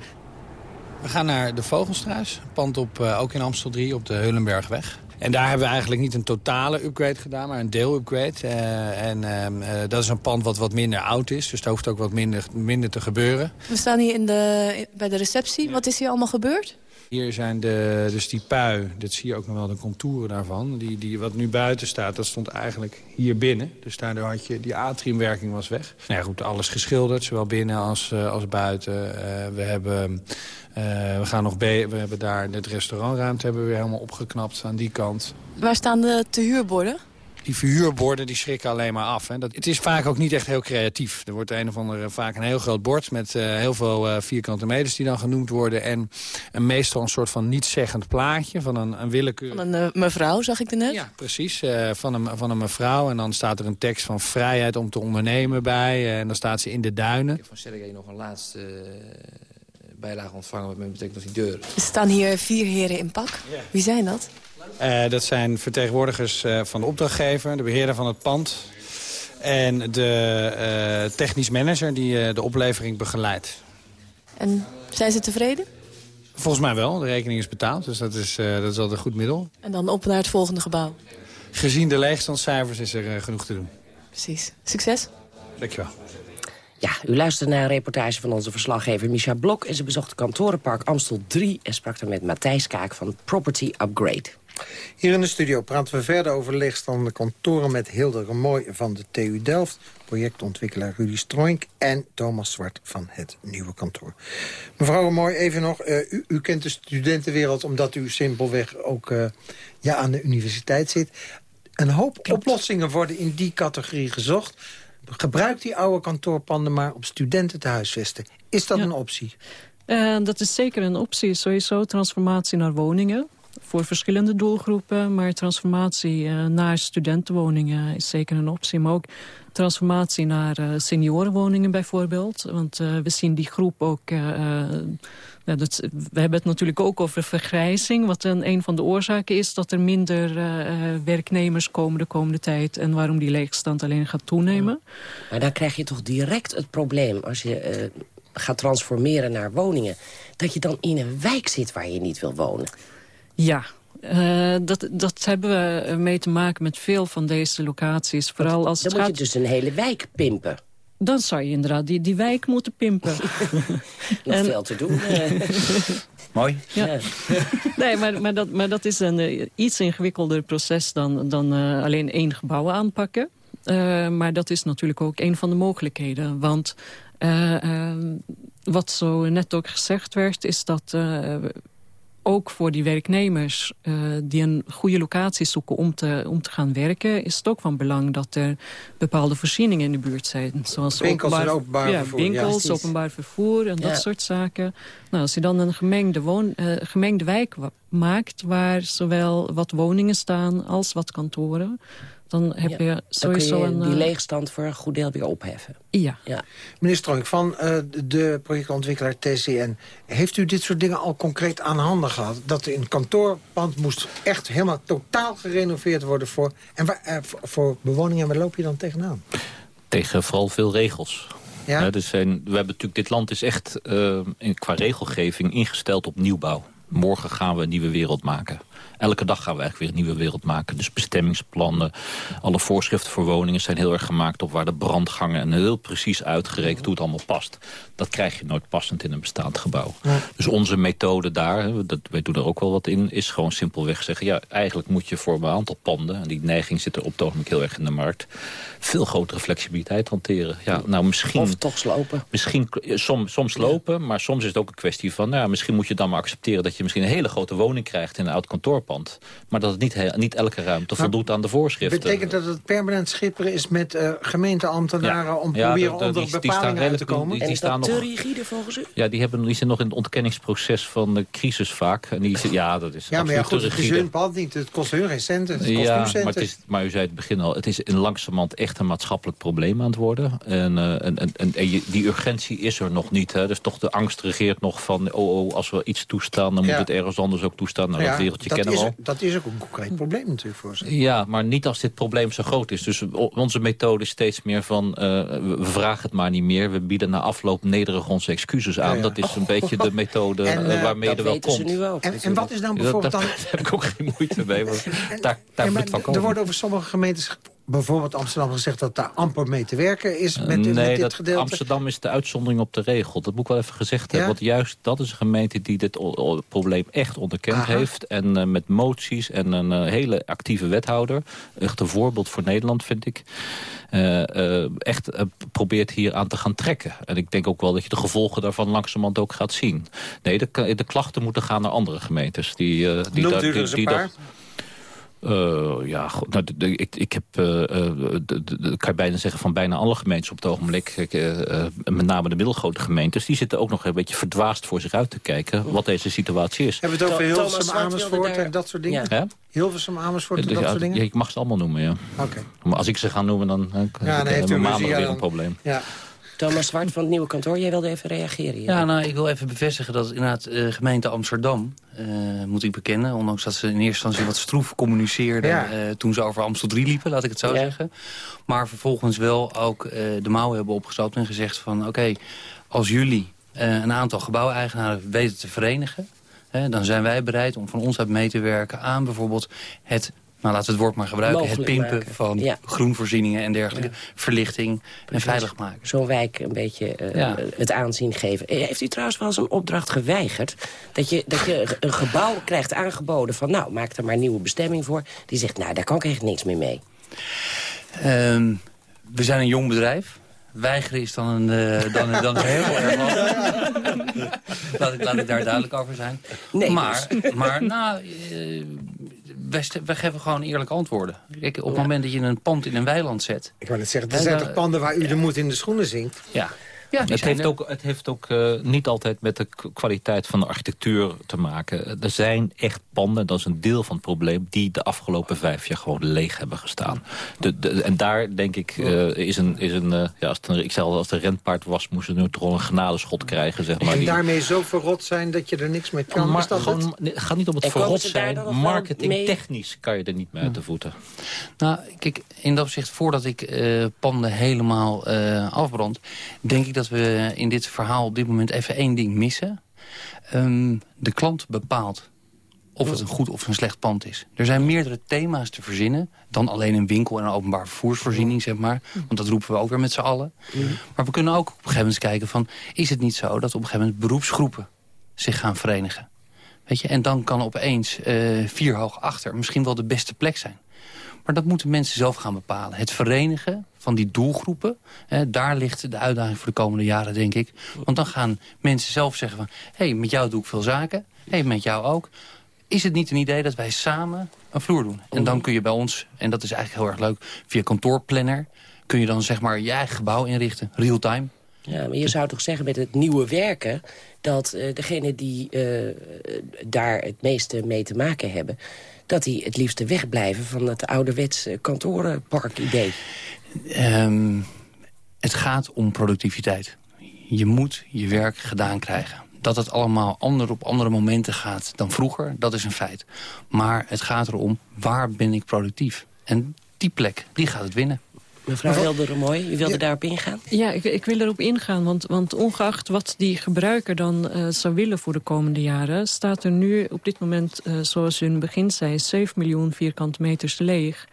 [SPEAKER 18] We gaan naar de Vogelstruis, pand op, uh, ook in Amstel 3 op de Heulenbergweg. En daar hebben we eigenlijk niet een totale upgrade gedaan, maar een deel-upgrade. Uh, en uh, dat is een pand wat wat minder oud is, dus daar hoeft ook wat minder, minder te gebeuren.
[SPEAKER 9] We staan hier in de, bij de receptie. Wat is hier allemaal gebeurd?
[SPEAKER 18] Hier zijn de, dus die pui, dat zie je ook nog wel de contouren daarvan. Die, die, wat nu buiten staat, dat stond eigenlijk hier binnen. Dus daardoor had je, die atriumwerking was weg. Nou ja, goed, alles geschilderd, zowel binnen als, uh, als buiten. Uh, we hebben... Uh, we, gaan nog we hebben daar het restaurantruimte hebben we weer helemaal opgeknapt aan die kant.
[SPEAKER 9] Waar staan de te huurborden?
[SPEAKER 18] Die verhuurborden die schrikken alleen maar af. Hè. Dat, het is vaak ook niet echt heel creatief. Er wordt een of andere vaak een heel groot bord met uh, heel veel uh, vierkante meters die dan genoemd worden. En, en meestal een soort van nietszeggend plaatje van een, een willekeur.
[SPEAKER 9] Van een uh, mevrouw, zag ik er net.
[SPEAKER 18] Ja, precies. van, een, van een mevrouw. En dan staat er een tekst van vrijheid om te ondernemen bij. en dan staat ze in de duinen. Ik
[SPEAKER 19] heb van Sergej nog een laatste bijlage ontvangen. Wat betekent dat die deur...
[SPEAKER 9] Er staan hier vier heren in pak. Wie zijn dat?
[SPEAKER 18] Uh, dat zijn vertegenwoordigers uh, van de opdrachtgever, de beheerder van het pand... en de uh, technisch manager die de oplevering begeleidt.
[SPEAKER 9] En zijn ze tevreden?
[SPEAKER 18] Volgens mij wel. De rekening is betaald, dus dat is, dat is altijd een goed middel.
[SPEAKER 9] En dan op naar het volgende gebouw?
[SPEAKER 18] Gezien de leegstandscijfers is er genoeg te doen.
[SPEAKER 9] Precies. Succes.
[SPEAKER 18] Dankjewel.
[SPEAKER 14] Ja, u luisterde naar een reportage van onze verslaggever Micha Blok... en ze bezocht kantorenpark Amstel 3 en sprak er met Matthijs Kaak van Property Upgrade. Hier in de studio praten we verder over leegstaande kantoren... met Hilde Mooi van de TU Delft, projectontwikkelaar Rudy Stroink... en Thomas Zwart van het Nieuwe Kantoor. Mevrouw Mooi, even nog. Uh, u, u, kent de studentenwereld omdat u simpelweg ook uh, ja, aan de universiteit zit. Een hoop oplossingen worden in die categorie gezocht. Gebruik die oude kantoorpanden maar op studenten te huisvesten. Is dat een optie?
[SPEAKER 15] Uh, dat is zeker een optie. Sowieso transformatie naar woningen voor verschillende doelgroepen. Maar transformatie uh, naar studentenwoningen is zeker een optie. Maar ook transformatie naar uh, seniorenwoningen bijvoorbeeld. Want uh, we zien die groep ook... Ja, we hebben het natuurlijk ook over vergrijzing. Wat een, een van de oorzaken is dat er minder werknemers komen de komende tijd. En waarom die leegstand alleen gaat toenemen.
[SPEAKER 14] Maar dan krijg je toch direct het probleem als je gaat transformeren naar woningen. Dat je dan in een wijk zit waar je niet wil wonen.
[SPEAKER 15] Ja, uh, dat, dat hebben we mee te maken met veel van deze locaties. Vooral als
[SPEAKER 14] dan
[SPEAKER 15] het
[SPEAKER 14] moet je dus een hele wijk pimpen.
[SPEAKER 15] Dan zou je inderdaad die, die wijk moeten pimpen.
[SPEAKER 14] Nog en... veel te doen.
[SPEAKER 19] Mooi.
[SPEAKER 15] Ja. nee, maar, maar, dat, maar dat is een uh, iets ingewikkelder proces dan, dan uh, alleen één gebouw aanpakken. maar dat is natuurlijk ook een van de mogelijkheden. Want wat zo net ook gezegd werd, is dat ook voor die werknemers uh, die een goede locatie zoeken om te, om te gaan werken... is het ook van belang dat er bepaalde voorzieningen in de buurt zijn. Zoals
[SPEAKER 13] winkels
[SPEAKER 15] openbaar,
[SPEAKER 13] en openbaar
[SPEAKER 15] ja,
[SPEAKER 13] vervoer.
[SPEAKER 15] Winkels,
[SPEAKER 13] ja,
[SPEAKER 15] openbaar vervoer en
[SPEAKER 13] ja.
[SPEAKER 15] dat soort zaken. Nou, als je dan een gemengde, woon, uh, gemengde wijk maakt... waar zowel wat woningen staan als wat kantoren dan heb
[SPEAKER 14] ja,
[SPEAKER 15] je sowieso
[SPEAKER 14] dan kun je
[SPEAKER 15] een...
[SPEAKER 14] die leegstand voor een goed deel weer opheffen.
[SPEAKER 15] Ja.
[SPEAKER 14] ja.
[SPEAKER 13] Meneer Stronk, van uh, de projectontwikkelaar TCN... heeft u dit soort dingen al concreet aan handen gehad? Dat een kantoorpand moest echt helemaal totaal gerenoveerd worden... voor, en waar, uh, voor, bewoningen. En waar loop je dan tegenaan?
[SPEAKER 16] Tegen vooral veel regels.
[SPEAKER 13] Ja?
[SPEAKER 16] dus zijn, we hebben natuurlijk, dit land is echt uh, qua regelgeving ingesteld op nieuwbouw. Morgen gaan we een nieuwe wereld maken. Elke dag gaan we eigenlijk weer een nieuwe wereld maken. Dus bestemmingsplannen, alle voorschriften voor woningen zijn heel erg gemaakt op waar de brandgangen en heel precies uitgerekend hoe het allemaal past. Dat krijg je nooit passend in een bestaand gebouw.
[SPEAKER 13] Ja.
[SPEAKER 16] Dus onze methode daar, dat, wij doen er ook wel wat in, is gewoon simpelweg zeggen, ja, eigenlijk moet je voor een aantal panden, en die neiging zit er op het ogenblik heel erg in de markt, veel grotere flexibiliteit hanteren. Ja, nou misschien,
[SPEAKER 14] of toch slopen.
[SPEAKER 16] Misschien, soms, soms slopen, maar soms is het ook een kwestie van, nou, misschien moet je dan maar accepteren dat je misschien een hele grote woning krijgt in een oud kantoorpand. Maar dat het niet, niet elke ruimte
[SPEAKER 13] Maar
[SPEAKER 16] voldoet aan de voorschriften.
[SPEAKER 13] Betekent dat het permanent schipperen is met uh, gemeenteambtenaren...
[SPEAKER 16] Ja.
[SPEAKER 13] om
[SPEAKER 16] Ja,
[SPEAKER 13] proberen
[SPEAKER 16] de- de-
[SPEAKER 13] onder
[SPEAKER 16] die- die
[SPEAKER 13] bepalingen
[SPEAKER 16] staan
[SPEAKER 13] uit te komen?
[SPEAKER 16] die- die
[SPEAKER 14] en is
[SPEAKER 16] staan
[SPEAKER 14] dat
[SPEAKER 16] nog-
[SPEAKER 14] te rigide volgens u?
[SPEAKER 16] Ja, die, hebben, die zijn nog in het ontkenningsproces van de crisis vaak. En die, ja, dat is
[SPEAKER 13] Ja, maar ja, goed,
[SPEAKER 16] te
[SPEAKER 13] het is hun pand niet. Het kost hun geen centen. Het kost
[SPEAKER 16] Ja, maar, het is, maar u zei het begin al, het is in langzamerhand echt een maatschappelijk probleem aan het worden. En, eh, en, en, en, die urgentie is er nog niet. Hè. Dus toch de angst regeert nog van, oh, oh als we iets toestaan, dan
[SPEAKER 13] Ja.
[SPEAKER 16] moet het ergens anders ook toestaan. Nou,
[SPEAKER 13] Ja,
[SPEAKER 16] dat wereldje
[SPEAKER 13] dat
[SPEAKER 16] kennen
[SPEAKER 13] is,
[SPEAKER 16] we al.
[SPEAKER 13] Dat is ook een concreet probleem natuurlijk voor ze.
[SPEAKER 16] Ja, maar niet als dit probleem zo groot is. Dus onze methode is steeds meer van... eh, we vragen het maar niet meer. We bieden na afloop nederig onze excuses aan.
[SPEAKER 13] Ja, ja.
[SPEAKER 16] Dat is een beetje de methode
[SPEAKER 13] En,
[SPEAKER 16] eh,
[SPEAKER 13] eh,
[SPEAKER 16] waarmee
[SPEAKER 14] dat
[SPEAKER 16] er wel
[SPEAKER 14] weten ze
[SPEAKER 16] komt.
[SPEAKER 14] nu ook.
[SPEAKER 13] En, en wat is
[SPEAKER 16] Ja,
[SPEAKER 13] bijvoorbeeld
[SPEAKER 16] daar,
[SPEAKER 13] dan...
[SPEAKER 16] daar heb ik ook geen moeite mee. Want daar daar moet
[SPEAKER 13] maar
[SPEAKER 16] het van
[SPEAKER 13] er
[SPEAKER 16] komen.
[SPEAKER 13] wordt over sommige gemeentes, bijvoorbeeld Amsterdam, gezegd... dat daar amper mee te werken is met, dit-
[SPEAKER 16] nee,
[SPEAKER 13] met dit
[SPEAKER 16] dat
[SPEAKER 13] gedeelte.
[SPEAKER 16] Amsterdam is de uitzondering op de regel. Dat moet ik wel even gezegd
[SPEAKER 13] Ja?
[SPEAKER 16] hebben. Want juist dat is een gemeente die dit probleem echt onderkend
[SPEAKER 13] Aha.
[SPEAKER 16] heeft. En eh, met moties en een eh, hele actieve wethouder. Echt een voorbeeld voor Nederland, vind ik. eh, eh, echt probeert hier aan te gaan trekken. En ik denk ook wel dat je de gevolgen daarvan langzamerhand ook gaat zien. Nee, de, de klachten moeten gaan naar andere gemeentes. Die, die
[SPEAKER 13] Noemt
[SPEAKER 16] daar-
[SPEAKER 13] u er
[SPEAKER 16] die-
[SPEAKER 13] eens een
[SPEAKER 16] die
[SPEAKER 13] paar?
[SPEAKER 16] Uh, ja, goed, nou, ik, ik heb, uh, de, kan je bijna zeggen, van bijna alle gemeentes op het ogenblik. Uh, met name de middelgrote gemeentes. Die zitten ook nog een beetje verdwaasd voor zich uit te kijken. Wat deze situatie is.
[SPEAKER 13] Hebben we het over Hilversum, Amersfoort en dat soort dingen?
[SPEAKER 16] Ja?
[SPEAKER 13] Hilversum, Amersfoort en dat
[SPEAKER 16] ja,
[SPEAKER 13] soort dingen?
[SPEAKER 16] Ja, ik mag ze allemaal noemen, ja.
[SPEAKER 13] Oké.
[SPEAKER 16] Maar als ik ze ga noemen, dan, dan
[SPEAKER 13] ja,
[SPEAKER 16] ik maandag weer een probleem.
[SPEAKER 13] Ja.
[SPEAKER 14] Thomas Zwart van het Nieuwe Kantoor, jij wilde even reageren.
[SPEAKER 17] Ja, nou, ik wil even bevestigen dat inderdaad uh, gemeente Amsterdam, uh, moet ik bekennen... ondanks dat ze in eerste instantie wat stroef communiceerden... Ja. Uh, toen ze over Amstel 3 liepen, laat ik het zo ja. zeggen. Maar vervolgens wel ook de mouwen hebben opgestopt en gezegd van... oké, okay, als jullie een aantal gebouweigenaren weten te verenigen... dan zijn wij bereid om van ons uit mee te werken aan bijvoorbeeld het nou, laten we het woord maar gebruiken.
[SPEAKER 14] Mogelijk
[SPEAKER 17] het pimpen
[SPEAKER 14] maken.
[SPEAKER 17] van
[SPEAKER 14] Ja.
[SPEAKER 17] groenvoorzieningen en dergelijke.
[SPEAKER 14] Ja.
[SPEAKER 17] Verlichting en veilig maken.
[SPEAKER 14] Zo'n wijk een beetje eh,
[SPEAKER 17] Ja.
[SPEAKER 14] het aanzien geven. Eh, Heeft u trouwens wel eens een opdracht geweigerd? Dat je, dat je een gebouw krijgt aangeboden van... nou, maak er maar een nieuwe bestemming voor. Die zegt, nou, daar kan ik echt niks meer mee.
[SPEAKER 17] Ehm, we zijn een jong bedrijf. Weigeren is dan een, eh, dan, dan heel erg laat, ik, laat ik daar duidelijk over zijn.
[SPEAKER 14] Nee,
[SPEAKER 17] maar,
[SPEAKER 14] dus.
[SPEAKER 17] maar nou, wij, geven gewoon eerlijke antwoorden. Kijk, op het moment dat je een pand in een weiland zet...
[SPEAKER 13] Ik wou net zeggen, er zijn toch panden waar u de moed in de schoenen zingt?
[SPEAKER 17] Ja. Ja,
[SPEAKER 16] het, heeft
[SPEAKER 17] er.
[SPEAKER 16] ook, het heeft ook eh, niet altijd met de kwaliteit van de architectuur te maken. Er zijn echt panden, dat is een deel van het probleem... die de afgelopen vijf jaar gewoon leeg hebben gestaan. De, de, en daar, denk ik, eh, is een... Is een eh, ja, als het een ik zei al, als de rentpaard was... moesten ze nu toch wel een genadeschot krijgen, zeg maar.
[SPEAKER 13] En
[SPEAKER 16] Die-
[SPEAKER 13] daarmee zo verrot zijn dat je er niks mee kan.
[SPEAKER 16] maar
[SPEAKER 13] is dat
[SPEAKER 16] gewoon,
[SPEAKER 13] het?
[SPEAKER 16] gaat niet om het
[SPEAKER 14] En
[SPEAKER 16] verrot zijn. Marketingtechnisch kan je er niet mee uit de voeten.
[SPEAKER 17] Nou, kijk, in dat opzicht, voordat ik eh, panden helemaal eh, afbrand... denk ik dat we in dit verhaal op dit moment even één ding missen. Ehm, de klant bepaalt of het een goed of een slecht pand is. Er zijn meerdere thema's te verzinnen... dan alleen een winkel en een openbaar vervoersvoorziening, zeg maar. Want dat roepen we ook weer met z'n allen. Maar we kunnen ook op een gegeven moment kijken van... is het niet zo dat op een gegeven moment beroepsgroepen zich gaan verenigen? Weet je? En dan kan opeens eh, vier hoog achter misschien wel de beste plek zijn. Maar dat moeten mensen zelf gaan bepalen. Het verenigen van die doelgroepen, hè, daar ligt de uitdaging voor de komende jaren, denk ik. Want dan gaan mensen zelf zeggen van... hé, hey, met jou doe ik veel zaken, hé, hey, met jou ook. Is het niet een idee dat wij samen een vloer doen? En dan kun je bij ons, en dat is eigenlijk heel erg leuk... via kantoorplanner kun je dan zeg maar je eigen gebouw inrichten, real-time.
[SPEAKER 14] Ja, maar je zou toch zeggen met het nieuwe werken... dat eh degene die eh, daar het meeste mee te maken hebben... dat die het liefste wegblijven van het ouderwetse kantorenparkidee.
[SPEAKER 17] Ehm, het gaat om productiviteit. Je moet je werk gedaan krijgen. Dat het allemaal ander op andere momenten gaat dan vroeger, dat is een feit. Maar het gaat erom, waar ben ik productief? En die plek, die gaat het winnen.
[SPEAKER 14] Mevrouw Hilde mooi, u wilde daarop ingaan?
[SPEAKER 15] Ja, ik, ik wil erop ingaan, want, want ongeacht wat die gebruiker dan eh, zou willen voor de komende jaren... staat er nu op dit moment, eh, zoals u in het begin zei, 7 miljoen vierkante meters leeg.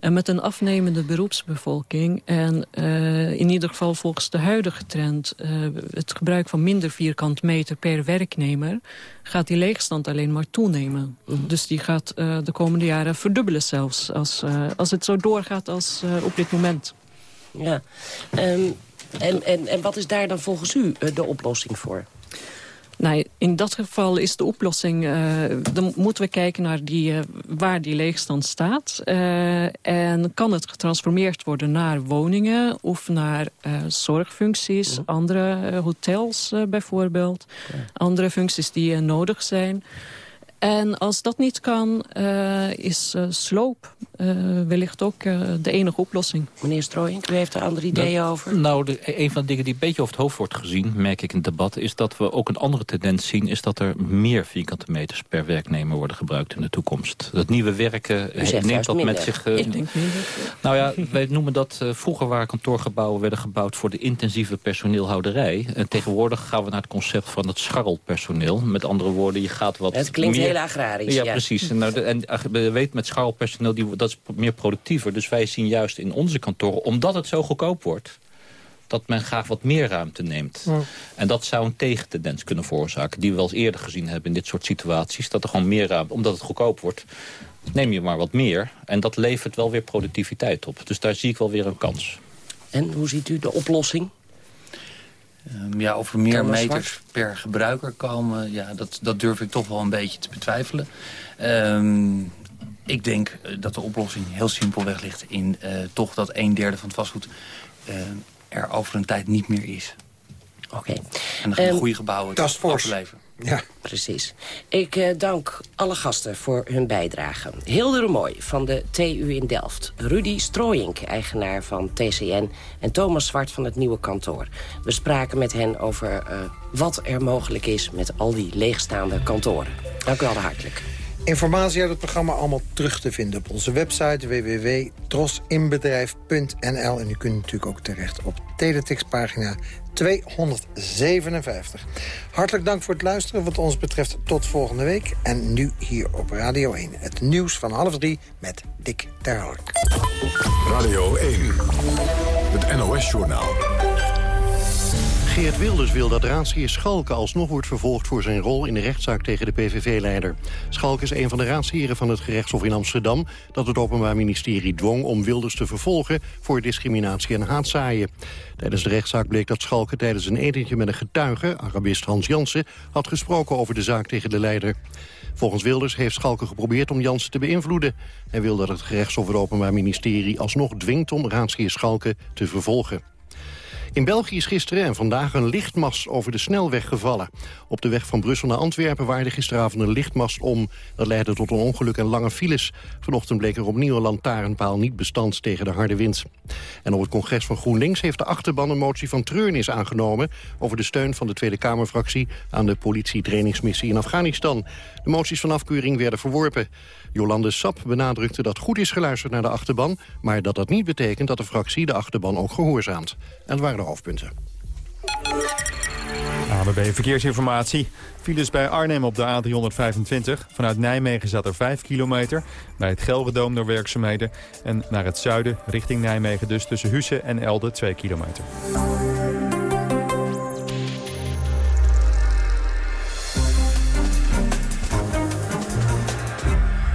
[SPEAKER 15] En met een afnemende beroepsbevolking en eh, in ieder geval volgens de huidige trend... eh, het gebruik van minder vierkant meter per werknemer... gaat die leegstand alleen maar toenemen. Dus die gaat eh, de komende jaren verdubbelen zelfs... als, als het zo doorgaat als op dit moment.
[SPEAKER 14] Ja. Ehm, en, en, en wat is daar dan volgens u de oplossing voor?
[SPEAKER 15] Nou, in dat geval is de oplossing... eh, dan moeten we kijken naar die, eh, waar die leegstand staat. Eh, en kan het getransformeerd worden naar woningen... of naar zorgfuncties, andere hotels bijvoorbeeld. Andere functies die nodig zijn. En als dat niet kan, eh, is eh, sloop eh, wellicht ook eh, de enige oplossing.
[SPEAKER 14] Meneer Strooyink, u heeft er andere ideeën over?
[SPEAKER 16] Nou, de, een van de dingen die een beetje over het hoofd wordt gezien, merk ik in het debat, is dat we ook een andere tendens zien, is dat er meer vierkante meters per werknemer worden gebruikt in de toekomst. Dat nieuwe werken neemt dat met zich...
[SPEAKER 15] Ik denk minder.
[SPEAKER 16] nou ja, wij noemen dat... vroeger waren kantoorgebouwen werden gebouwd voor de intensieve personeelhouderij. En tegenwoordig gaan we naar het concept van het scharrelpersoneel. Met andere woorden, je gaat wat
[SPEAKER 14] Het klinkt
[SPEAKER 16] meer...
[SPEAKER 14] heel agrarisch,
[SPEAKER 16] Ja,
[SPEAKER 14] ja.
[SPEAKER 16] precies. En, nou, de- en we weten met scharrelpersoneel, die, dat is meer productiever. Dus wij zien juist in onze kantoren, omdat het zo goedkoop wordt... dat men graag wat meer ruimte neemt.
[SPEAKER 13] Ja.
[SPEAKER 16] En dat zou een tegentendens kunnen veroorzaken... die we wel eens eerder gezien hebben in dit soort situaties. Dat er gewoon meer ruimte, omdat het goedkoop wordt... neem je maar wat meer. En dat levert wel weer productiviteit op. Dus daar zie ik wel weer een kans.
[SPEAKER 14] En hoe ziet u de oplossing?
[SPEAKER 17] Ehm, ja, of er meer meters per gebruiker komen, ja, dat, dat durf ik toch wel een beetje te betwijfelen. Ehm, ik denk dat de oplossing heel simpelweg ligt in toch dat een derde van het vastgoed er over een tijd niet meer is.
[SPEAKER 14] Oké.
[SPEAKER 17] En dan gaan um, goede gebouwen overleven.
[SPEAKER 14] Ja. Precies. Ik uh, dank alle gasten voor hun bijdrage. Hilde Mooi van de TU in Delft. Rudy Strooyink, eigenaar van TCN. En Thomas Zwart van het nieuwe kantoor. We spraken met hen over uh, wat er mogelijk is met al die leegstaande kantoren. Dank u wel hartelijk.
[SPEAKER 13] Informatie uit het programma allemaal terug te vinden op onze website www.trosinbedrijf.nl. En u kunt natuurlijk ook terecht op teletextpagina 257. Hartelijk dank voor het luisteren. Wat ons betreft tot volgende week. En nu hier op Radio 1. Het nieuws van half drie met Dick Terhark.
[SPEAKER 2] Radio 1. Het NOS-journaal.
[SPEAKER 5] Geert Wilders wil dat raadsheer Schalke alsnog wordt vervolgd... voor zijn rol in de rechtszaak tegen de PVV-leider. Schalke is een van de raadsheren van het gerechtshof in Amsterdam... dat het Openbaar Ministerie dwong om Wilders te vervolgen... voor discriminatie en haatzaaien. Tijdens de rechtszaak bleek dat Schalke tijdens een etentje met een getuige... Arabist Hans Jansen, had gesproken over de zaak tegen de leider. Volgens Wilders heeft Schalke geprobeerd om Jansen te beïnvloeden. Hij wil dat het gerechtshof het Openbaar Ministerie alsnog dwingt om raadsheer Schalke te vervolgen. In België is gisteren en vandaag een lichtmast over de snelweg gevallen. Op de weg van Brussel naar Antwerpen waarde gisteravond een lichtmast om. Dat leidde tot een ongeluk en lange files. Vanochtend bleek er opnieuw een lantaarnpaal niet bestand tegen de harde wind. En op het congres van GroenLinks heeft de achterban een motie van treurnis aangenomen... over de steun van de Tweede Kamerfractie aan de politietrainingsmissie in Afghanistan. De moties van afkeuring werden verworpen. Jolande Sap benadrukte dat goed is geluisterd naar de achterban... maar dat dat niet betekent dat de fractie de achterban ook gehoorzaamt. En dat waren de hoofdpunten.
[SPEAKER 6] ABB Verkeersinformatie. Files bij Arnhem op de A325. Vanuit Nijmegen zat er 5 kilometer. Bij het Gelredoom door werkzaamheden. En naar het zuiden, richting Nijmegen dus tussen Husse en Elde 2 kilometer.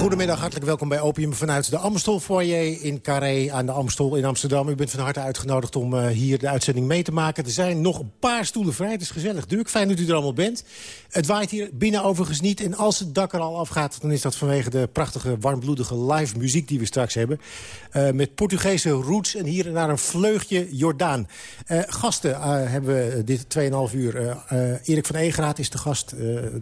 [SPEAKER 20] Goedemiddag, hartelijk welkom bij Opium vanuit de Amstel foyer in Carré aan de Amstel in Amsterdam. U bent van harte uitgenodigd om uh, hier de uitzending mee te maken. Er zijn nog een paar stoelen vrij, het is gezellig druk. Fijn dat u er allemaal bent. Het waait hier binnen overigens niet. En als het dak er al afgaat, dan is dat vanwege de prachtige, warmbloedige live muziek die we straks hebben. Uh, met Portugese roots en hier en daar een vleugje Jordaan. Uh, gasten hebben we dit 2,5 uur. Erik van Egeraat is de gast.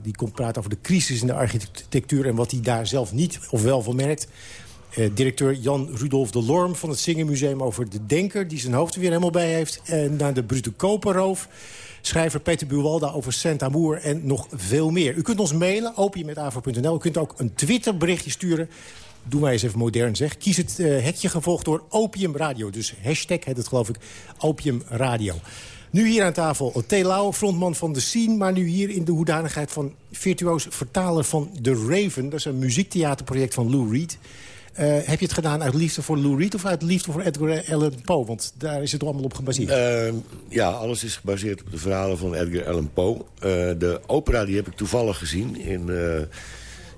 [SPEAKER 20] die komt praten over de crisis in de architectuur en wat hij daar zelf niet of wel. Uh, directeur Jan Rudolf de Lorm van het Singenmuseum over de Denker... die zijn hoofd er weer helemaal bij heeft. En naar de brute koperroof. Schrijver Peter Buwalda over Saint-Amour en nog veel meer. U kunt ons mailen, opium.avro.nl. U kunt ook een Twitterberichtje sturen. Doe maar eens even modern zeg. Kies het uh, hekje gevolgd door Opium Radio. Dus hashtag heet het geloof ik Opium Radio. Nu hier aan tafel T. Lauw, frontman van The Scene... maar nu hier in de hoedanigheid van virtuoos vertaler van The Raven. Dat is een muziektheaterproject van Lou Reed. Uh, heb je het gedaan uit liefde voor Lou Reed of uit liefde voor Edgar Allan Poe? Want daar is het allemaal op gebaseerd.
[SPEAKER 21] Uh, ja, alles is gebaseerd op de verhalen van Edgar Allan Poe. Uh, de opera die heb ik toevallig gezien in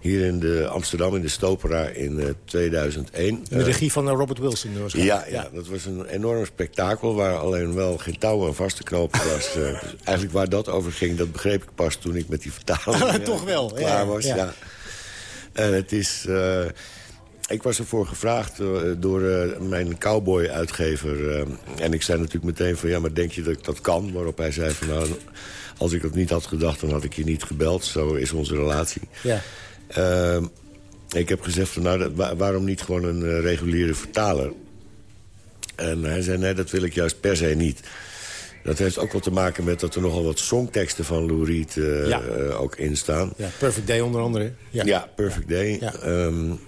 [SPEAKER 21] hier in de Amsterdam in de Stopera in 2001.
[SPEAKER 20] De regie van Robert Wilson
[SPEAKER 21] Ja, ja, dat was een enorm spektakel... waar alleen wel geen touw aan vast te knopen was. dus eigenlijk waar dat over ging, dat begreep ik pas toen ik met die vertaling
[SPEAKER 20] Toch wel,
[SPEAKER 21] klaar was. Ja. En het is... Ik was ervoor gevraagd door mijn cowboy-uitgever. En ik zei natuurlijk meteen van, ja, maar denk je dat ik dat kan? Waarop hij zei van, nou, als ik dat niet had gedacht... dan had ik je niet gebeld. Zo is onze relatie.
[SPEAKER 20] Ja.
[SPEAKER 21] Uh, ik heb gezegd, van, nou, waarom niet gewoon een uh, reguliere vertaler? En hij zei, nee, dat wil ik juist per se niet. Dat heeft ook wel te maken met dat er nogal wat songteksten van Lou Reed uh, ja. uh, ook in staan.
[SPEAKER 20] Ja, Perfect Day onder andere.
[SPEAKER 21] Ja, ja Perfect Day. Um,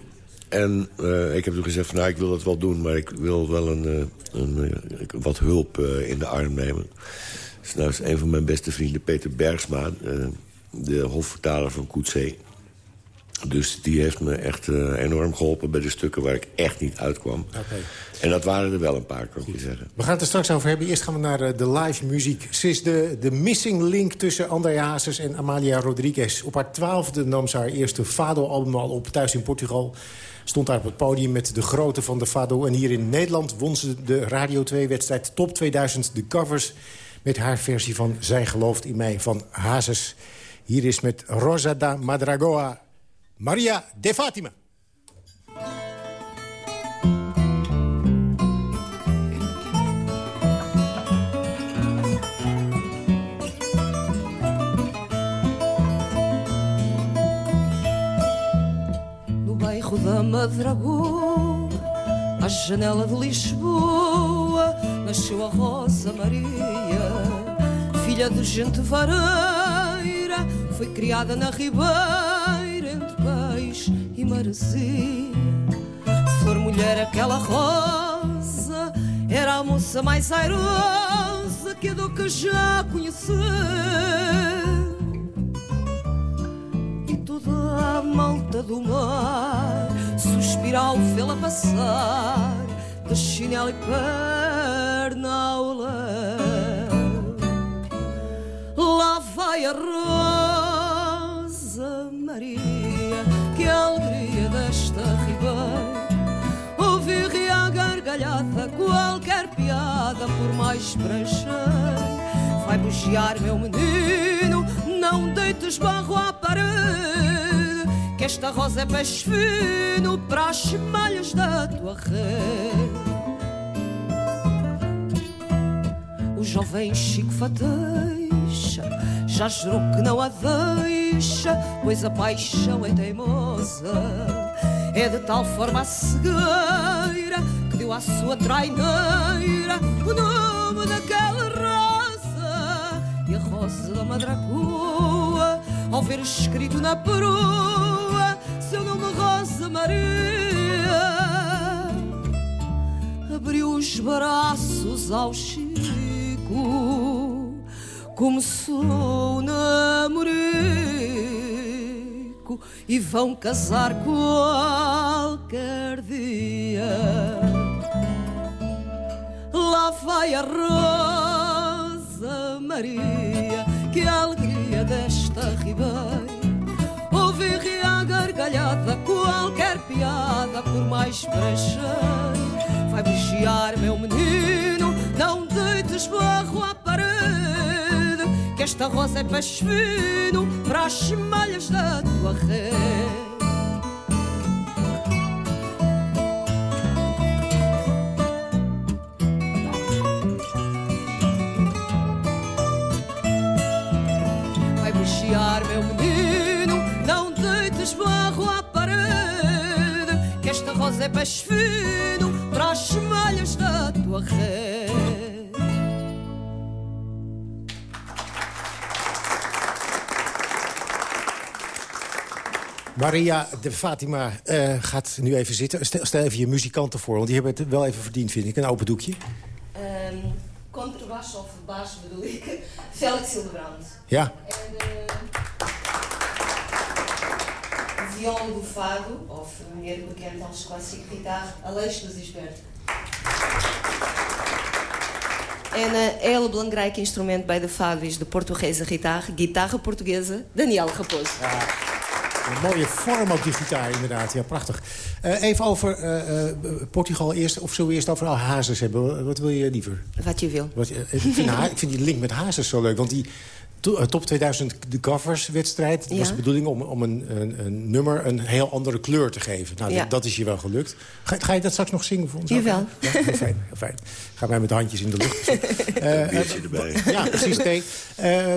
[SPEAKER 21] en ik heb toen gezegd, van, nou, ik wil dat wel doen... maar ik wil wel een, een wat hulp in de arm nemen. Dus nou is een van mijn beste vrienden, Peter Bergsma... de hofvertaler van Coetzee Dus die heeft me echt eh, enorm geholpen bij de stukken waar ik echt niet uitkwam. En dat waren er wel een paar, kan ik je zeggen.
[SPEAKER 20] We gaan het er straks over hebben. Eerst gaan we naar eh, de live muziek. Ze is de, de missing link tussen André Hazes en Amalia Rodriguez. Op haar twaalfde nam ze haar eerste Fado-album al op thuis in Portugal. Stond daar op het podium met de grote van de Fado. En hier in Nederland won ze de Radio 2-wedstrijd Top 2000 de covers... met haar versie van Zij gelooft in mij van Hazes. Hier is met Rosa da Madragoa Maria de Fatima.
[SPEAKER 22] No bairro da Madragoa, à janela de Lisboa, nasceu a Rosa Maria, filha de gente vareira, foi criada na Ribeira maresia. Se for mulher aquela rosa, era a moça mais airosa que do que já conheci. E toda a malta do mar suspira ao vê-la passar, de chinelo e perna ao. Lá vai a Rosa Maria, desta ribeira. Ouvir rir a gargalhada, qualquer piada, por mais brancheira. Vai bugiar, meu menino, não deites barro à parede. Que esta rosa é peixe fino para as malhas da tua rede. O jovem Chico Fateixa já jurou que não a deixa, pois a paixão é teimosa. É de tal forma a cegueira que deu à sua traineira o nome daquela rosa. E a rosa da madragoa, ao ver escrito na perua, seu nome Rosa Maria abriu os braços ao Chico, começou o e vão casar qualquer dia. Lá vai a Rosa Maria, que alegria desta ribeira. Ouvir rir a gargalhada, qualquer piada, por mais brecheira. Vai vigiar, meu menino, não deites barro à parede. Que esta rosa é peixe fino para as malhas da tua rede. Vai vigiar, meu menino, não deites barro à parede. Que esta rosa é peixe fino para as malhas da tua rede.
[SPEAKER 20] Maria de Fatima eh, gaat nu even zitten. Stel, stel even je muzikanten voor, want die hebben het wel even verdiend, vind ik. Een open doekje.
[SPEAKER 22] Um, contrabas of baas bedoel ik. Felix Hildebrand.
[SPEAKER 20] Ja.
[SPEAKER 22] En uh, viola do fado, of meer bekend als klassiek gitaar, Aleix de Gisbert. En een heel belangrijk instrument bij de fado is de Portugese gitaar, guitarra portuguesa, Daniel Raposo.
[SPEAKER 20] Een mooie vorm op die gitaar, inderdaad. Ja, prachtig. Uh, even over uh, uh, Portugal eerst, of zo eerst over Hazes hebben. Wat wil je liever?
[SPEAKER 22] Wat je wil.
[SPEAKER 20] Wat, ik, vind ik, vind die link met Hazes zo leuk, want die... Top 2000 de covers wedstrijd. Het
[SPEAKER 22] Ja.
[SPEAKER 20] was de bedoeling om, om een, een, een nummer een heel andere kleur te geven. Nou,
[SPEAKER 22] Ja.
[SPEAKER 20] dat, dat is je wel gelukt. Ga, ga je dat straks nog zingen voor ons?
[SPEAKER 22] Jawel.
[SPEAKER 20] Ja, heel fijn. Heel fijn. Ga mij met handjes in de lucht. Eh,
[SPEAKER 21] Biertje erbij.
[SPEAKER 20] Ja, precies. Nee. Eh,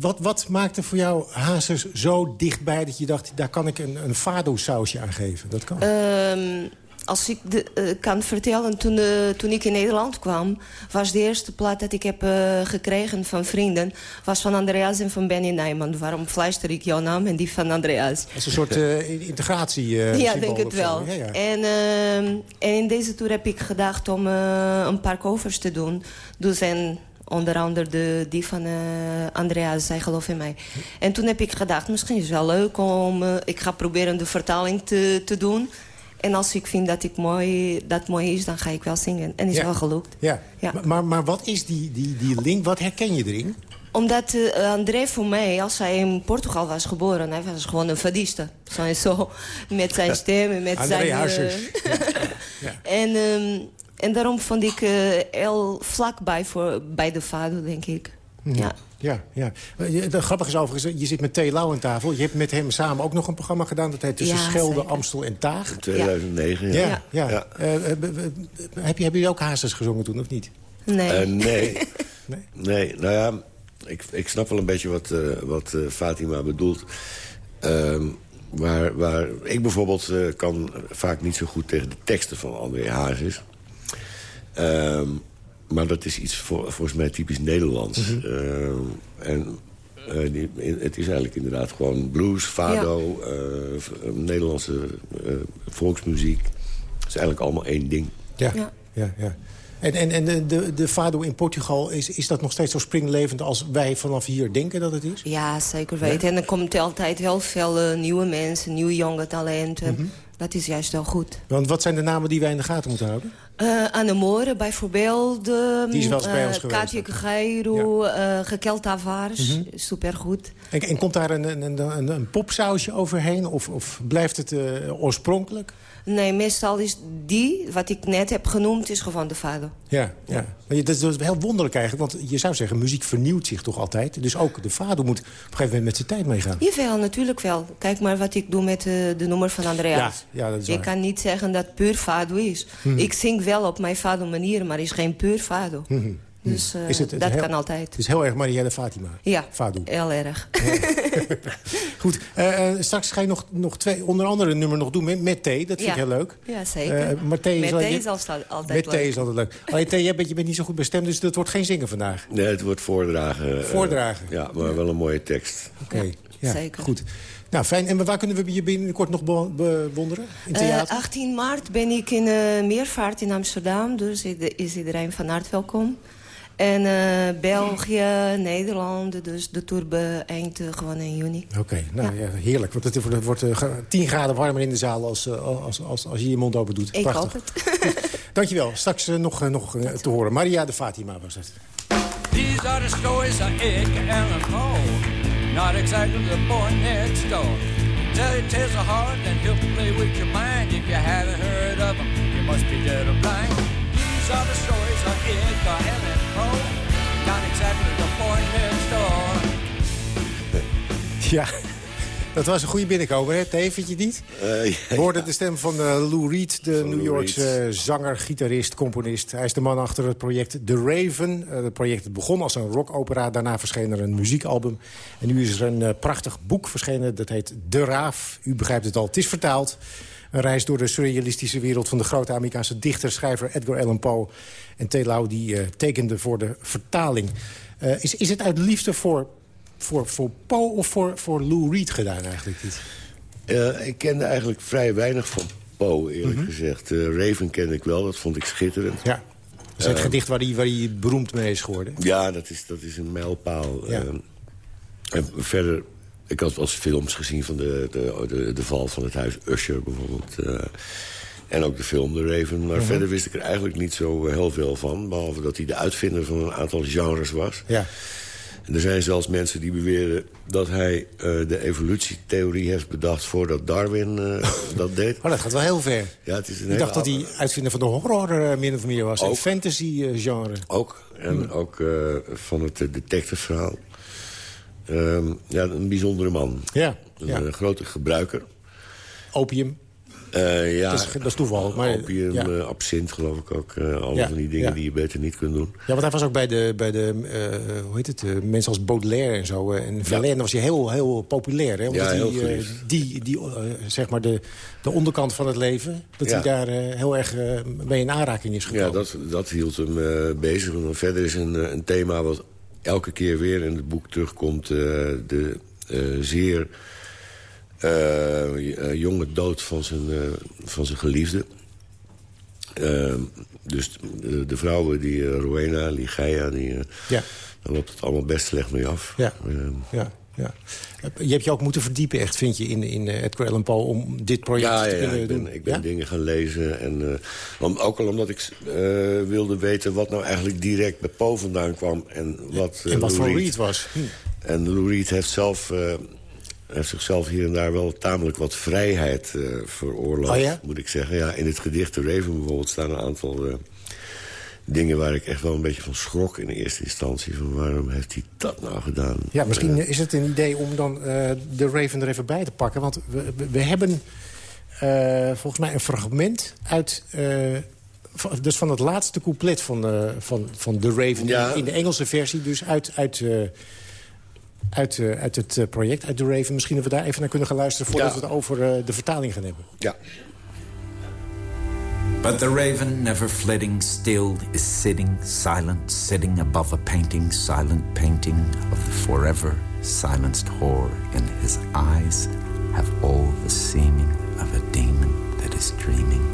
[SPEAKER 20] wat, wat maakte voor jou Hazes zo dichtbij dat je dacht... daar kan ik een, een fado-sausje aan geven? Dat kan.
[SPEAKER 22] Ehm, als ik de, eh, kan vertellen, toen, eh, toen ik in Nederland kwam... was de eerste plaat dat ik heb eh, gekregen van vrienden... was van Andreas en van Benny Nijman. Waarom fluister ik jouw naam en die van Andreas?
[SPEAKER 20] Het is een soort integratie
[SPEAKER 22] ja, denk het wel.
[SPEAKER 20] Ja, ja.
[SPEAKER 22] En, en in deze tour heb ik gedacht om een paar covers te doen. Dus en
[SPEAKER 23] Onder andere de, die van uh, Andrea, Zij geloof in mij. En toen heb ik gedacht, misschien is het wel leuk om... Uh, ik ga proberen de vertaling te, te doen. En als ik vind dat, ik mooi, dat mooi is, dan ga ik wel zingen. En is
[SPEAKER 20] Ja.
[SPEAKER 23] wel gelukt.
[SPEAKER 20] Ja.
[SPEAKER 23] Ja.
[SPEAKER 20] Maar, maar wat is die, die, die link? Wat herken je erin?
[SPEAKER 23] Omdat eh, André voor mij, als hij in Portugal was geboren... hij was gewoon een fadista. Zo en zo. Met zijn stem en met
[SPEAKER 20] André
[SPEAKER 23] zijn... eh, en, ehm, en daarom vond ik eh, heel vlakbij voor, bij de vader, denk ik. Ja.
[SPEAKER 20] Ja, ja. Eh, je- De grappige is overigens, je zit met T. Lau aan tafel. Je hebt met hem samen ook nog een programma gedaan. Dat heet Tussen
[SPEAKER 23] Ja,
[SPEAKER 20] Schelde,
[SPEAKER 23] zeker.
[SPEAKER 20] Amstel en Taag.
[SPEAKER 21] In 2009, ja.
[SPEAKER 20] Ja, ja.
[SPEAKER 21] Ja.
[SPEAKER 20] Eh, eh, heb je, hebben jullie ook Hazes gezongen toen, of niet?
[SPEAKER 23] Nee.
[SPEAKER 21] Eh, nee. nee. nou ja, ik, ik snap wel een beetje wat, eh, wat eh, Fatima bedoelt. Ehm, waar, waar ik bijvoorbeeld eh, kan vaak niet zo goed tegen de teksten van André Hazes. Maar dat is iets voor, volgens mij typisch Nederlands. Ehm, en eh, die, het is eigenlijk inderdaad gewoon blues, fado, eh, v- eh, Nederlandse eh, volksmuziek. Het is eigenlijk allemaal één ding.
[SPEAKER 20] Ja, ja. ja, En, en, en de, de, de fado in Portugal, is, is dat nog steeds zo springlevend... als wij vanaf hier denken dat het is?
[SPEAKER 23] Ja, zeker weten. En er komt altijd heel veel eh, nieuwe mensen, nieuwe jonge talenten.
[SPEAKER 20] Mhm.
[SPEAKER 23] Dat is juist wel goed.
[SPEAKER 20] Want wat zijn de namen die wij in de gaten moeten houden?
[SPEAKER 23] Eh Anne bijvoorbeeld. ehm,
[SPEAKER 20] Die is wel eens bij
[SPEAKER 23] eh,
[SPEAKER 20] ons geweest,
[SPEAKER 23] Katia Guerreiro, eh Gekel Tavares.
[SPEAKER 20] Mhm.
[SPEAKER 23] Supergoed.
[SPEAKER 20] En, en komt daar een, een, een, een, popsausje overheen? Of, of blijft het eh, oorspronkelijk?
[SPEAKER 23] Nee, meestal is die, wat ik net heb genoemd, is gewoon de vader.
[SPEAKER 20] Ja, ja. Maar dat is heel wonderlijk eigenlijk. Want je zou zeggen, muziek vernieuwt zich toch altijd? Dus ook de vader moet op een gegeven moment met zijn tijd meegaan.
[SPEAKER 23] Jawel, natuurlijk wel. Kijk maar wat ik doe met eh, de nummer van Andreas.
[SPEAKER 20] Ja, ja, dat is
[SPEAKER 23] Je
[SPEAKER 20] waar.
[SPEAKER 23] kan niet zeggen dat puur fado is.
[SPEAKER 20] Mhm.
[SPEAKER 23] Ik zing wel op mijn fado manier, maar is geen puur fado. Dus eh,
[SPEAKER 20] Is het- het
[SPEAKER 23] dat
[SPEAKER 20] heel-
[SPEAKER 23] kan altijd.
[SPEAKER 20] Het is heel erg Marielle Fatima.
[SPEAKER 23] Ja,
[SPEAKER 20] Fado.
[SPEAKER 23] heel erg.
[SPEAKER 20] Goed, eh, eh, straks ga je nog, nog twee, onder andere een nummer nog doen met, met thee. Dat vind
[SPEAKER 23] Ja.
[SPEAKER 20] ik heel leuk.
[SPEAKER 23] Ja, zeker.
[SPEAKER 20] Eh, maar thee
[SPEAKER 23] Met
[SPEAKER 20] wel-
[SPEAKER 23] thee
[SPEAKER 20] je-
[SPEAKER 23] is altijd, altijd
[SPEAKER 20] Met thee
[SPEAKER 23] leuk.
[SPEAKER 20] is altijd leuk. Alleen thee, jij bent, je bent niet zo goed bestemd, dus dat wordt geen zingen vandaag.
[SPEAKER 21] Nee, het wordt voordragen.
[SPEAKER 20] Voordragen.
[SPEAKER 21] ja, maar wel een mooie tekst.
[SPEAKER 20] Oké, ja,
[SPEAKER 23] zeker.
[SPEAKER 20] goed. Nou, fijn. En waar kunnen we je binnenkort nog be- bewonderen? In
[SPEAKER 23] Eh,
[SPEAKER 20] theater?
[SPEAKER 23] 18 maart ben ik in eh, Meervaart in Amsterdam. Dus is iedereen van harte welkom. En eh, België, Nederland. Dus de tour beëindigt gewoon in juni.
[SPEAKER 20] Oké, nou ja. heerlijk. Want het, wordt- het wordt eh, ga- 10 graden warmer in de zaal als, eh, als, als, als je je mond open doet.
[SPEAKER 23] Ik
[SPEAKER 20] Prachtig.
[SPEAKER 23] hoop het.
[SPEAKER 20] Dankjewel. Straks nog, nog te horen. Maria de Fatima was het.
[SPEAKER 24] These are the stories of Edgar Allan Poe. Not exactly the boy next door. Tell you tales of heart and he'll play with your mind. If you haven't heard of him, you must be dead or blind. These are the stories of Edgar Allan Poe. Not exactly the next door.
[SPEAKER 20] Ja, dat was een goede binnenkomer, hè? Thee, vind je het niet? We hoorden de stem van eh, Lou Reed, de New Yorkse eh, zanger, gitarist, componist. Hij is de man achter het project The Raven. Eh, het project begon als een rockopera, daarna verscheen er een muziekalbum. En nu is er een prachtig boek verschenen, dat heet De Raaf. U begrijpt het al, het is vertaald. Een reis door de surrealistische wereld van de grote Amerikaanse dichter, schrijver Edgar Allan Poe. En T. Lau die eh, tekende voor de vertaling. Eh, is, is het uit liefde voor, voor, voor Poe of voor, voor Lou Reed gedaan eigenlijk dit?
[SPEAKER 21] Eh, ik kende eigenlijk vrij weinig van Poe, eerlijk
[SPEAKER 20] Mhm.
[SPEAKER 21] gezegd. Raven kende ik wel, dat vond ik schitterend.
[SPEAKER 20] Ja. Dat is het gedicht waar hij, waar hij beroemd mee is geworden.
[SPEAKER 21] Ja, dat is, dat is een mijlpaal.
[SPEAKER 20] Ja.
[SPEAKER 21] En verder, ik had wel eens films gezien van de, de, de, de val van het huis Usher bijvoorbeeld. eh, en ook de film The Raven. Maar
[SPEAKER 20] Mhm.
[SPEAKER 21] verder wist ik er eigenlijk niet zo heel veel van. Behalve dat hij de uitvinder van een aantal genres was.
[SPEAKER 20] Ja.
[SPEAKER 21] En er zijn zelfs mensen die beweren dat hij eh, de evolutietheorie heeft bedacht... voordat Darwin eh, dat deed.
[SPEAKER 20] Oh, dat gaat wel heel ver.
[SPEAKER 21] Ja, het is een
[SPEAKER 20] Ik dacht dat hij uitvinder van de horror eh, min of meer was.
[SPEAKER 21] Ook.
[SPEAKER 20] Het fantasy-genre.
[SPEAKER 21] Ook. En ook eh, van het uh, detective-verhaal. Ehm, ja, een bijzondere man.
[SPEAKER 20] Ja,
[SPEAKER 21] Een
[SPEAKER 20] ja.
[SPEAKER 21] eh, grote gebruiker.
[SPEAKER 20] Opium.
[SPEAKER 21] Eh, ja,
[SPEAKER 20] Dat is- dat is toeval, maar-
[SPEAKER 21] Opium,
[SPEAKER 20] ja.
[SPEAKER 21] eh, absint geloof ik ook. eh alle
[SPEAKER 20] Ja,
[SPEAKER 21] van die dingen
[SPEAKER 20] ja.
[SPEAKER 21] die je beter niet kunt doen.
[SPEAKER 20] Ja, want hij was ook bij de, bij de hoe heet het, mensen als Baudelaire en zo. en Verlaine was hij heel, heel populair. Hè, omdat
[SPEAKER 21] Ja, heel
[SPEAKER 20] die, die eh, zeg maar de, de onderkant van het leven... dat hij daar heel erg mee in aanraking is gekomen.
[SPEAKER 21] Ja, dat, dat hield hem bezig. Verder is een, een thema wat elke keer weer in het boek terugkomt. eh, de eh, zeer eh, jonge dood van zijn, van zijn geliefde. Ehm, dus de, vrouwen, die Rowena, die,
[SPEAKER 20] ja.
[SPEAKER 21] daar loopt het allemaal best slecht mee af.
[SPEAKER 20] Ja.
[SPEAKER 21] Ehm,
[SPEAKER 20] ja. Ja. Je hebt je ook moeten verdiepen, echt, vind je, in, in uh, Edgar Allan Poe... om dit project
[SPEAKER 21] ja,
[SPEAKER 20] te
[SPEAKER 21] ja,
[SPEAKER 20] kunnen doen?
[SPEAKER 21] ben, ik ben dingen gaan lezen. En, uh, om, ook al omdat ik uh, wilde weten wat nou eigenlijk direct bij Poe vandaan kwam. En wat,
[SPEAKER 20] en wat
[SPEAKER 21] Lou
[SPEAKER 20] voor
[SPEAKER 21] Reed.
[SPEAKER 20] Reed was. Hm.
[SPEAKER 21] En Lou Reed heeft, zelf, heeft zichzelf hier en daar wel tamelijk wat vrijheid veroorloofd,
[SPEAKER 20] oh, ja?
[SPEAKER 21] moet ik zeggen. Ja, in het gedicht The Raven bijvoorbeeld staan een aantal dingen waar ik echt wel een beetje van schrok in eerste instantie. Van waarom heeft hij dat nou gedaan?
[SPEAKER 20] Ja, misschien uh, is het een idee om dan uh, de Raven er even bij te pakken. Want we, we, hebben uh, volgens mij een fragment uit... Van, dus van het laatste couplet van, van, van The Raven
[SPEAKER 21] ja.
[SPEAKER 20] in de Engelse versie. Dus uit, uit, uit, uit het project, uit The Raven. Misschien dat we daar even naar kunnen gaan luisteren... voordat
[SPEAKER 21] ja.
[SPEAKER 20] we het over de vertaling gaan hebben.
[SPEAKER 21] Ja.
[SPEAKER 25] But the raven, never flitting still, is sitting silent, sitting above a painting, silent painting of the forever silenced whore. And his eyes have all the seeming of a demon that is dreaming.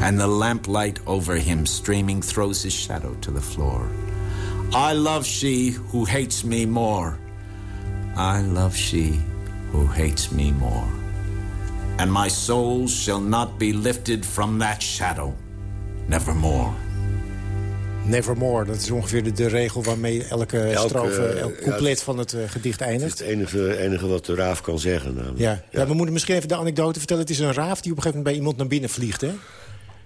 [SPEAKER 25] And the lamplight over him streaming throws his shadow to the floor. I love she who hates me more. I love she who hates me more. And my soul shall not be lifted from that shadow. Nevermore.
[SPEAKER 20] Nevermore, dat is ongeveer de, de regel waarmee elke,
[SPEAKER 21] Elke,
[SPEAKER 20] strofe, elk couplet van het uh, gedicht
[SPEAKER 21] Het
[SPEAKER 20] eindigt.
[SPEAKER 21] is het enige, enige wat de raaf kan zeggen. namelijk.
[SPEAKER 20] Ja. Ja. we moeten misschien even de anekdote vertellen. Het is een raaf die op een gegeven moment bij iemand naar binnen vliegt, hè?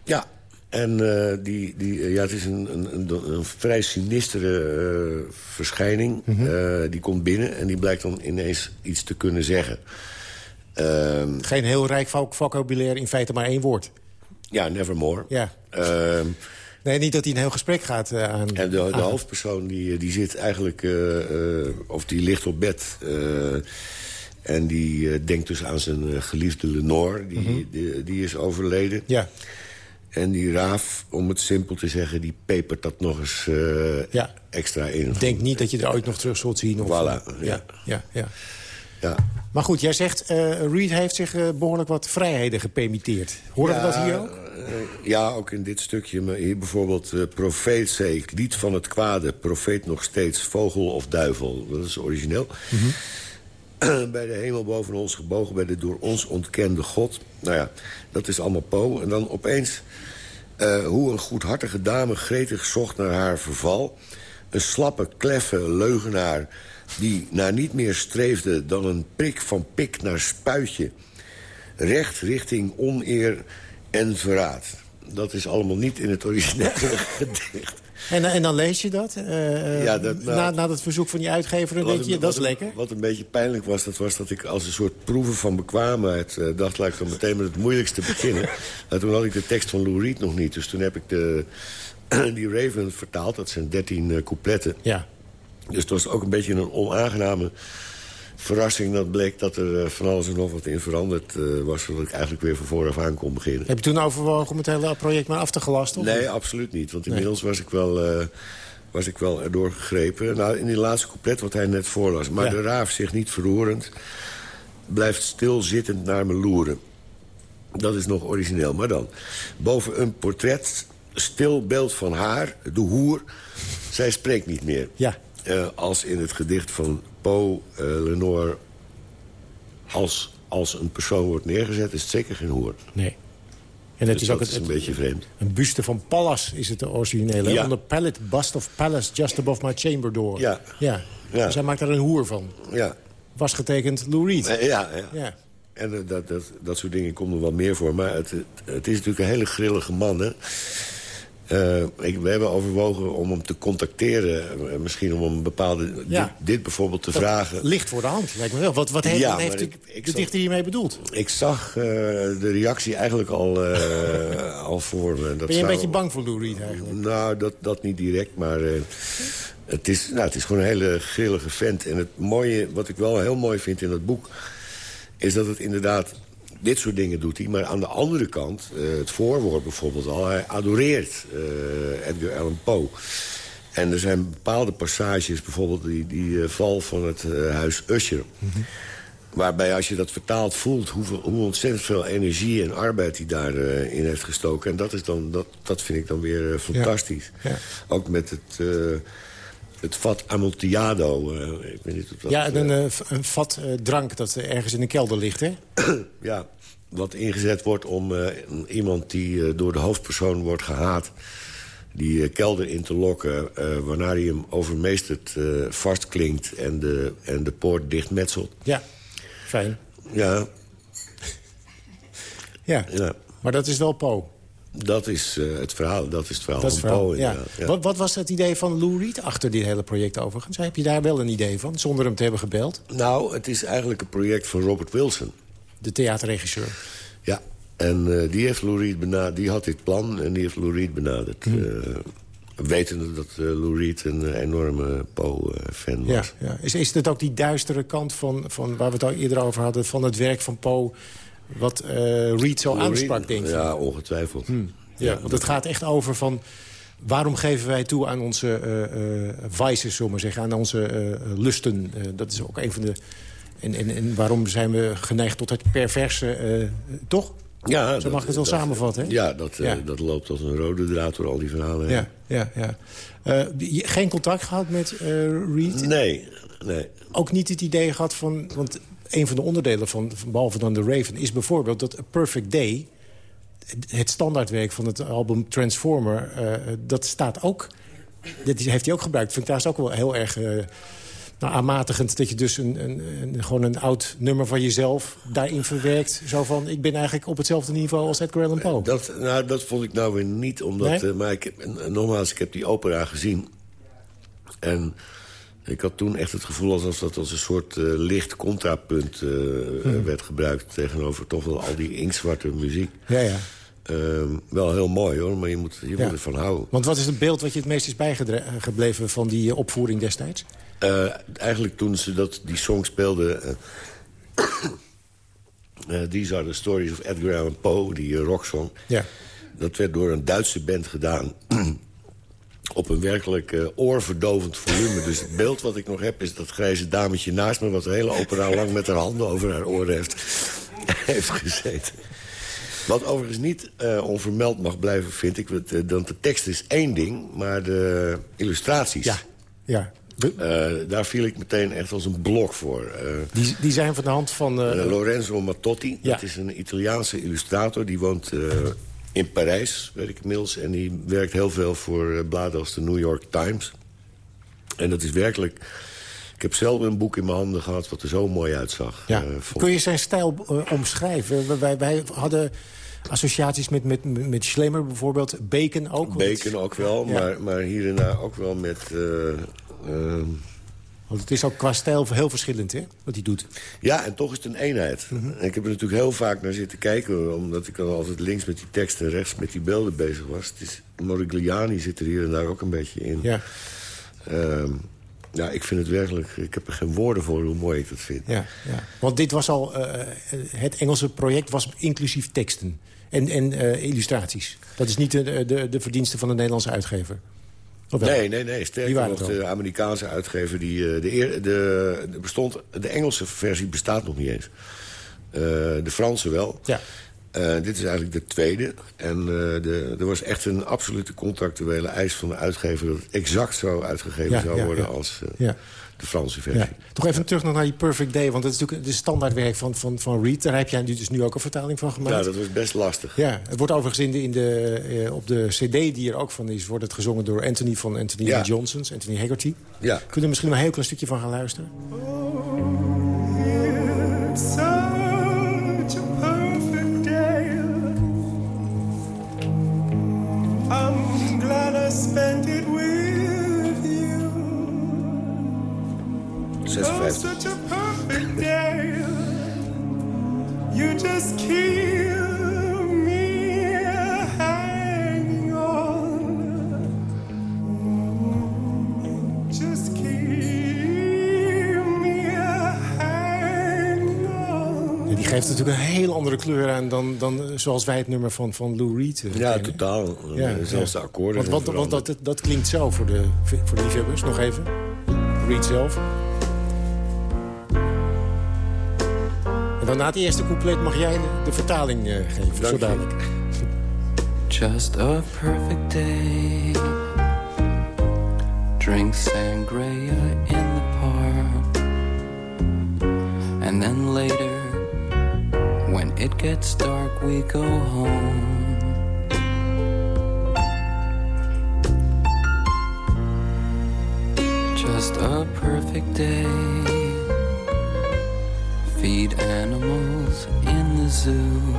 [SPEAKER 21] Ja, en eh, die, die, eh, ja, het is een, een, een, een vrij sinistere eh, verschijning.
[SPEAKER 20] Mhm.
[SPEAKER 21] Eh, die komt binnen en die blijkt dan ineens iets te kunnen zeggen. Ehm,
[SPEAKER 20] Geen heel rijk voc- vocabulaire, in feite maar één woord.
[SPEAKER 21] ja, nevermore.
[SPEAKER 20] Ja.
[SPEAKER 21] Ehm,
[SPEAKER 20] Nee, niet dat hij een heel gesprek gaat eh, aan...
[SPEAKER 21] en de, de
[SPEAKER 20] aan-
[SPEAKER 21] hoofdpersoon die, die zit eigenlijk, eh, eh, of die ligt op bed... eh, en die eh, denkt dus aan zijn eh, geliefde Lenore, die,
[SPEAKER 20] Mhm.
[SPEAKER 21] die, die is overleden.
[SPEAKER 20] Ja.
[SPEAKER 21] En die raaf, om het simpel te zeggen, die pepert dat nog eens eh,
[SPEAKER 20] Ja.
[SPEAKER 21] extra in.
[SPEAKER 20] Denk niet dat je er ooit nog terug zult zien. Of,
[SPEAKER 21] Voilà,
[SPEAKER 20] ja.
[SPEAKER 21] ja.
[SPEAKER 20] Ja, ja.
[SPEAKER 21] Ja.
[SPEAKER 20] Maar goed, jij zegt, eh Reed heeft zich eh, behoorlijk wat vrijheden gepermitteerd. Horen we dat hier ook?
[SPEAKER 21] eh, ja, ook in dit stukje. Maar hier bijvoorbeeld, profeet zei ik, lied van het kwade. Profeet nog steeds, vogel of duivel. Dat is origineel. bij de hemel boven ons gebogen, bij de door ons ontkende God. Nou ja, dat is allemaal Po. En dan opeens hoe een goedhartige dame gretig zocht naar haar verval. Een slappe, kleffe leugenaar die naar niet meer streefde... dan een prik van pik naar spuitje. Recht richting oneer en verraad. Dat is allemaal niet in het originele gedicht.
[SPEAKER 20] En, en dan lees je dat? eh,
[SPEAKER 21] Ja, dat- nou-
[SPEAKER 20] na, na dat verzoek van die uitgever, dan denk je, dat is
[SPEAKER 21] een-
[SPEAKER 20] lekker.
[SPEAKER 21] Wat een beetje pijnlijk was, dat was dat ik als een soort proeven van bekwaamheid... eh, dacht, laat ik dan meteen met het moeilijkste beginnen. En toen had ik de tekst van Lou Reed nog niet. Dus toen heb ik de, die Raven vertaald. Dat zijn dertien eh, coupletten.
[SPEAKER 20] Ja.
[SPEAKER 21] Dus het was ook een beetje een onaangename verrassing... dat bleek dat er eh, van alles en nog wat in veranderd eh, was... zodat ik eigenlijk weer van vooraf aan kon beginnen.
[SPEAKER 20] Heb je toen overwogen om het hele project maar af te gelasten?
[SPEAKER 21] Nee, absoluut niet. Want
[SPEAKER 20] Nee.
[SPEAKER 21] inmiddels was ik wel, eh, was ik wel erdoor gegrepen. Nou, in die laatste couplet wat hij net voorlas. Maar
[SPEAKER 20] Ja.
[SPEAKER 21] de raaf zich niet verroerend... blijft stilzittend naar me loeren. Dat is nog origineel. Maar dan, boven een portret... stil beeld van haar, de hoer... zij spreekt niet meer.
[SPEAKER 20] Ja.
[SPEAKER 21] Eh, als in het gedicht van Poe, eh, Lenore... Als, als een persoon wordt neergezet, is het zeker geen hoer.
[SPEAKER 20] Nee. En het
[SPEAKER 21] Dus
[SPEAKER 20] is ook het,
[SPEAKER 21] is een beetje vreemd.
[SPEAKER 20] Een buste van Pallas is het de originele.
[SPEAKER 21] Ja.
[SPEAKER 20] On the pallet bust of Pallas just above my chamber door.
[SPEAKER 21] Ja.
[SPEAKER 20] ja.
[SPEAKER 21] Ja.
[SPEAKER 20] Dus hij maakt daar een hoer van.
[SPEAKER 21] Ja.
[SPEAKER 20] Was getekend Lou Reed.
[SPEAKER 21] Eh, Ja, ja.
[SPEAKER 20] Ja.
[SPEAKER 21] En dat, dat, dat soort dingen komt er wel meer voor. Maar het, het, het is natuurlijk een hele grillige man, hè. Eh, ik, we hebben overwogen om hem te contacteren. eh, misschien om een bepaalde...
[SPEAKER 20] Ja.
[SPEAKER 21] Dit, dit bijvoorbeeld te
[SPEAKER 20] Dat
[SPEAKER 21] vragen.
[SPEAKER 20] Ligt voor de hand, lijkt me wel. Wat, wat heeft,
[SPEAKER 21] Ja,
[SPEAKER 20] heeft de,
[SPEAKER 21] ik- ik
[SPEAKER 20] de
[SPEAKER 21] zal-
[SPEAKER 20] dichter hiermee bedoeld?
[SPEAKER 21] Ik zag eh, de reactie eigenlijk al, al voor me. Dat
[SPEAKER 20] Ben je een beetje bang voor Lou Reed eigenlijk?
[SPEAKER 21] Nou, dat, dat niet direct, maar het, is, nou, het is gewoon een hele grillige vent. En het mooie, wat ik wel heel mooi vind in dat boek... is dat het inderdaad dit soort dingen doet hij. Maar aan de andere kant, eh, het voorwoord bijvoorbeeld al... hij adoreert eh, Edgar Allan Poe. En er zijn bepaalde passages, bijvoorbeeld die, die eh, val van het huis Usher... Waarbij als je dat vertaald voelt, hoeveel, hoe ontzettend veel energie en arbeid hij daarin in heeft gestoken. En dat, is dan, dat, dat vind ik dan weer fantastisch.
[SPEAKER 20] Ja.
[SPEAKER 21] Ook met het, het vat Amontillado. eh, ik weet niet of dat,
[SPEAKER 20] ja, een, v- een vat drank dat ergens in de kelder ligt, hè?
[SPEAKER 21] ja, wat ingezet wordt om iemand die door de hoofdpersoon wordt gehaat... die kelder in te lokken, waarna hij hem overmeesterd vastklinkt... En de, en de poort dichtmetselt.
[SPEAKER 20] Ja, fijn.
[SPEAKER 21] Ja.
[SPEAKER 20] Ja.
[SPEAKER 21] ja.
[SPEAKER 20] Maar dat is wel Poe.
[SPEAKER 21] Dat is eh, het verhaal, dat is het verhaal
[SPEAKER 20] Dat
[SPEAKER 21] van Poe.
[SPEAKER 20] ja. Wat, wat was het idee van Lou Reed achter dit hele project overigens? Heb je daar wel een idee van, zonder hem te hebben gebeld?
[SPEAKER 21] Nou, het is eigenlijk een project van Robert Wilson.
[SPEAKER 20] De theaterregisseur.
[SPEAKER 21] Ja, en eh, die, heeft Lou Reed benaderd, die had dit plan en die heeft Lou Reed benaderd.
[SPEAKER 20] Hm.
[SPEAKER 21] Eh, wetende dat eh, Lou Reed een eh, enorme Poe-fan was.
[SPEAKER 20] ja. Is, is het ook die duistere kant van, van waar we het al eerder over hadden... van het werk van Poe, wat eh, Reed zo aansprak, denk je?
[SPEAKER 21] Ja, ongetwijfeld.
[SPEAKER 20] Hm. Ja, want het gaat echt over van... waarom geven wij toe aan onze eh, vices, zullen we maar zeggen... aan onze lusten. Dat is ook een van de... En, en, en waarom zijn we geneigd tot het perverse, toch?
[SPEAKER 21] Ja,
[SPEAKER 20] Zo
[SPEAKER 21] dat-
[SPEAKER 20] mag ik het wel
[SPEAKER 21] dat-
[SPEAKER 20] samenvatten, hè?
[SPEAKER 21] Ja dat, dat loopt als een rode draad door al die verhalen.
[SPEAKER 20] Ja, ja, ja. Je- geen contact gehad met eh Reed?
[SPEAKER 21] Nee, nee.
[SPEAKER 20] Ook niet het idee gehad van... Want een van de onderdelen van, behalve dan The Raven... is bijvoorbeeld dat A Perfect Day... het- standaardwerk van het album Transformer... eh, dat staat ook... Dat heeft hij ook gebruikt. Vind ik trouwens ook wel heel erg... eh, nou, aanmatigend dat je dus een, een, een, gewoon een oud nummer van jezelf daarin verwerkt. Zo van, ik ben eigenlijk op hetzelfde niveau als Edgar Allan Poe.
[SPEAKER 21] Dat, nou, dat vond ik nou weer niet, omdat...
[SPEAKER 20] Nee?
[SPEAKER 21] eh, maar ik nogmaals, ik heb die opera gezien. En ik had toen echt het gevoel alsof dat als een soort eh, licht contrapunt eh,
[SPEAKER 20] Hmm.
[SPEAKER 21] werd gebruikt... tegenover toch wel al die inktzwarte muziek.
[SPEAKER 20] Ja, ja.
[SPEAKER 21] Ehm, wel heel mooi, hoor, maar je moet, je
[SPEAKER 20] Ja.
[SPEAKER 21] moet ervan houden.
[SPEAKER 20] Want wat is het beeld wat je het meest is bijgebleven van die eh, opvoering destijds?
[SPEAKER 21] Eh, eigenlijk toen ze dat, die song speelden... eh, eh, These are the stories of Edgar Allan Poe, die eh, rocksong.
[SPEAKER 20] Ja.
[SPEAKER 21] Dat werd door een Duitse band gedaan. Op een werkelijk eh, oorverdovend volume. Dus het beeld wat ik nog heb is dat grijze dametje naast me... wat de hele opera lang met haar handen over haar oren heeft, heeft gezeten. Wat overigens niet eh, onvermeld mag blijven, vind ik. Want, eh, want de tekst is één ding, maar de illustraties...
[SPEAKER 20] Ja, ja.
[SPEAKER 21] Daar viel ik meteen echt als een blok voor.
[SPEAKER 20] Die, die zijn van de hand van...
[SPEAKER 21] Lorenzo Mattotti,
[SPEAKER 20] Ja.
[SPEAKER 21] dat is een Italiaanse illustrator. Die woont in Parijs, weet ik inmiddels. En die werkt heel veel voor eh, bladen als de New York Times. En dat is werkelijk... Ik heb zelf een boek in mijn handen gehad wat er zo mooi uitzag.
[SPEAKER 20] Ja.
[SPEAKER 21] Eh,
[SPEAKER 20] Kun je zijn stijl eh, omschrijven? Wij- hadden associaties met, met, met Schlemmer bijvoorbeeld. Bacon ook.
[SPEAKER 21] Bacon ook wel,
[SPEAKER 20] Ja.
[SPEAKER 21] maar, maar hier en daar ook wel met...
[SPEAKER 20] Want het is ook qua stijl heel verschillend, hè? Wat hij doet.
[SPEAKER 21] Ja, en toch is het een eenheid.
[SPEAKER 20] Mhm.
[SPEAKER 21] En ik heb er natuurlijk heel vaak naar zitten kijken... omdat ik dan altijd links met die tekst en rechts met die beelden bezig was. Het is, Modigliani zit er hier en daar ook een beetje in.
[SPEAKER 20] Ja.
[SPEAKER 21] Ehm, ja, ik vind het werkelijk... Ik heb er geen woorden voor hoe mooi ik dat vind.
[SPEAKER 20] Ja, ja. Want dit was al... eh, het Engelse project was inclusief teksten. En, en eh, illustraties. Dat is niet de, de, de verdienste van de Nederlandse uitgever.
[SPEAKER 21] Nee, nee, nee. Sterker nog, de Amerikaanse uitgever... Die, eh, de, de, de bestond, de Engelse versie bestaat nog niet eens. Eh, de Franse wel.
[SPEAKER 20] Ja.
[SPEAKER 21] Eh, dit is eigenlijk de tweede. En eh, de, er was echt een absolute contractuele eis van de uitgever... dat het exact zo uitgegeven
[SPEAKER 20] Ja,
[SPEAKER 21] zou
[SPEAKER 20] ja,
[SPEAKER 21] worden
[SPEAKER 20] ja.
[SPEAKER 21] als eh,
[SPEAKER 20] Ja.
[SPEAKER 21] de Franse versie.
[SPEAKER 20] Ja. Toch even terug naar die Perfect Day. Want dat is natuurlijk de standaardwerk van, van, van Reed. Daar heb jij nu dus nu ook een vertaling van gemaakt.
[SPEAKER 21] Ja, dat was best lastig.
[SPEAKER 20] Ja, het wordt overigens in de, in de, eh, op de cd die er ook van is... wordt het gezongen door Anthony van Anthony Johnson's. Anthony Haggerty.
[SPEAKER 21] Ja.
[SPEAKER 20] Kunnen we er misschien een heel klein stukje van gaan luisteren?
[SPEAKER 21] 56.
[SPEAKER 26] such a perfect day. You just keep me hanging on. Just keep me hanging on.
[SPEAKER 20] Ja, die geeft natuurlijk een heel andere kleur aan dan, dan eh, zoals wij het nummer van, van Lou Reed eh,
[SPEAKER 21] Ja,
[SPEAKER 20] kennen.
[SPEAKER 21] totaal. Eh, zelfs de akkoorden
[SPEAKER 20] Want, want, want dat, dat klinkt zo voor de, voor de liefhebbers, nog even. Reed zelf. Dan na het eerste couplet mag jij de, vertaling uh, geven, zo dadelijk.
[SPEAKER 24] Just a perfect day. Drink sangria in the park. And then later When it gets dark we go home. Just a perfect day Feed animals in the zoo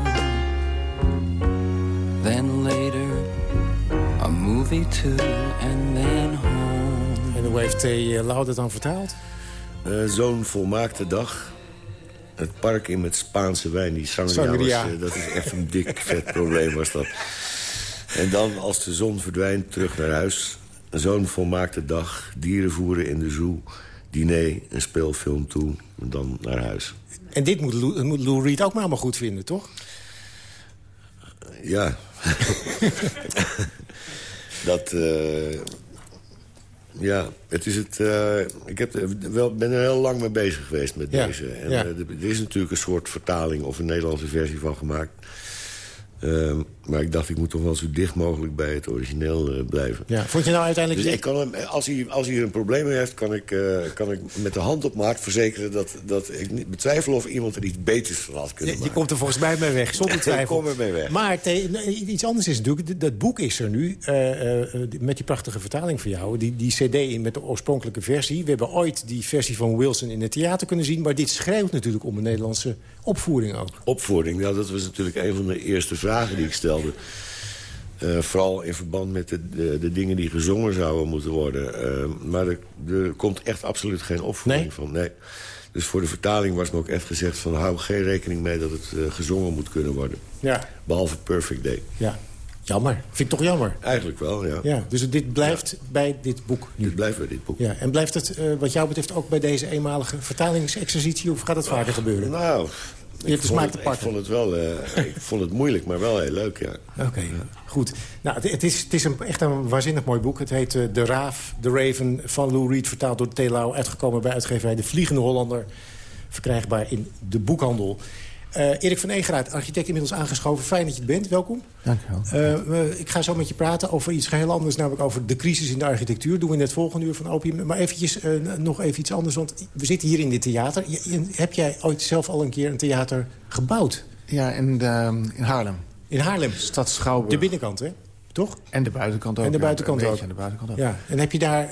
[SPEAKER 24] Then later A movie too And then home
[SPEAKER 20] En hoe heeft T. Lau dat dan vertaald?
[SPEAKER 21] Uh, Zo'n volmaakte dag. Het park in met Spaanse wijn, die sangria,
[SPEAKER 20] Sangria.
[SPEAKER 21] Was, uh, dat is echt een dik vet probleem was dat. En dan als de zon verdwijnt, terug naar huis. Zo'n volmaakte dag, dieren voeren in de zoo... diner, een speelfilm toe, en dan naar huis.
[SPEAKER 20] En dit moet Lou, moet Lou Reed ook maar allemaal goed vinden, toch?
[SPEAKER 21] Ja. dat... Uh, ja, het is het. Uh, ik heb wel, ben er heel lang mee bezig geweest met
[SPEAKER 20] Ja,
[SPEAKER 21] deze. En
[SPEAKER 20] ja.
[SPEAKER 21] uh, er is natuurlijk een soort vertaling of een Nederlandse versie van gemaakt. Uh, maar ik dacht, ik moet toch wel zo dicht mogelijk bij het origineel uh, blijven.
[SPEAKER 20] Ja. Vond je nou uiteindelijk...
[SPEAKER 21] Dus ik kan hem, als, hij, als hij een probleem heeft, kan ik, uh, kan ik met de hand op maat verzekeren... dat, dat ik niet betwijfel of iemand er iets beters van had kunnen
[SPEAKER 20] je,
[SPEAKER 21] maken.
[SPEAKER 20] je komt er volgens mij mee weg, zonder
[SPEAKER 21] ik
[SPEAKER 20] twijfel.
[SPEAKER 21] kom er mee weg.
[SPEAKER 20] Maar iets anders is natuurlijk, dat boek is er nu... Uh, met die prachtige vertaling van jou, die, die cd met de oorspronkelijke versie. We hebben ooit die versie van Wilson in het theater kunnen zien... maar dit schreeuwt natuurlijk om een Nederlandse opvoering ook.
[SPEAKER 21] Opvoering, nou, dat was natuurlijk een van de eerste vragen die ik stelde. Uh, vooral in verband met de, de, de, dingen die gezongen zouden moeten worden. Uh, maar er, er, komt echt absoluut geen opvoering
[SPEAKER 20] nee?
[SPEAKER 21] van. Nee. Dus voor de vertaling was me ook echt gezegd van... hou geen rekening mee dat het uh, gezongen moet kunnen worden.
[SPEAKER 20] Ja.
[SPEAKER 21] Behalve Perfect Day.
[SPEAKER 20] Ja. Jammer. Vind ik toch jammer?
[SPEAKER 21] Eigenlijk wel, ja.
[SPEAKER 20] ja dus dit blijft ja. bij dit boek nu?
[SPEAKER 21] Dit blijft bij dit boek.
[SPEAKER 20] Ja. En blijft het wat jou betreft ook bij deze eenmalige vertalingsexercitie... of gaat het vaker gebeuren?
[SPEAKER 21] Nou...
[SPEAKER 20] Je hebt de smaak te pakken.
[SPEAKER 21] Ik vond het wel uh, ik vond het moeilijk, maar wel heel leuk, ja.
[SPEAKER 20] Oké, okay, ja. goed. Nou, het, het, is, het is een, echt een waanzinnig mooi boek. Het heet uh, De Raaf, The Raven van Lou Reed... vertaald door Telau, uitgekomen bij uitgeverij De Vliegende Hollander. Verkrijgbaar in de boekhandel. Uh, Erik van Egeraat, architect inmiddels aangeschoven. Fijn dat je het bent, welkom.
[SPEAKER 27] Dank je wel.
[SPEAKER 20] Uh, ik ga zo met je praten over iets heel anders, namelijk over de crisis in de architectuur. doen we in het volgende uur van Opium. Maar eventjes, uh, nog even iets anders, want we zitten hier in dit theater. Je, heb jij ooit zelf al een keer een theater gebouwd?
[SPEAKER 27] Ja, in, de, in Haarlem.
[SPEAKER 20] In Haarlem?
[SPEAKER 27] Stad Schouwburg.
[SPEAKER 20] De binnenkant, hè? Toch?
[SPEAKER 27] En de buitenkant ook.
[SPEAKER 20] En de buitenkant
[SPEAKER 27] ja,
[SPEAKER 20] ook.
[SPEAKER 27] Aan de buitenkant ook.
[SPEAKER 20] Ja. En heb je daar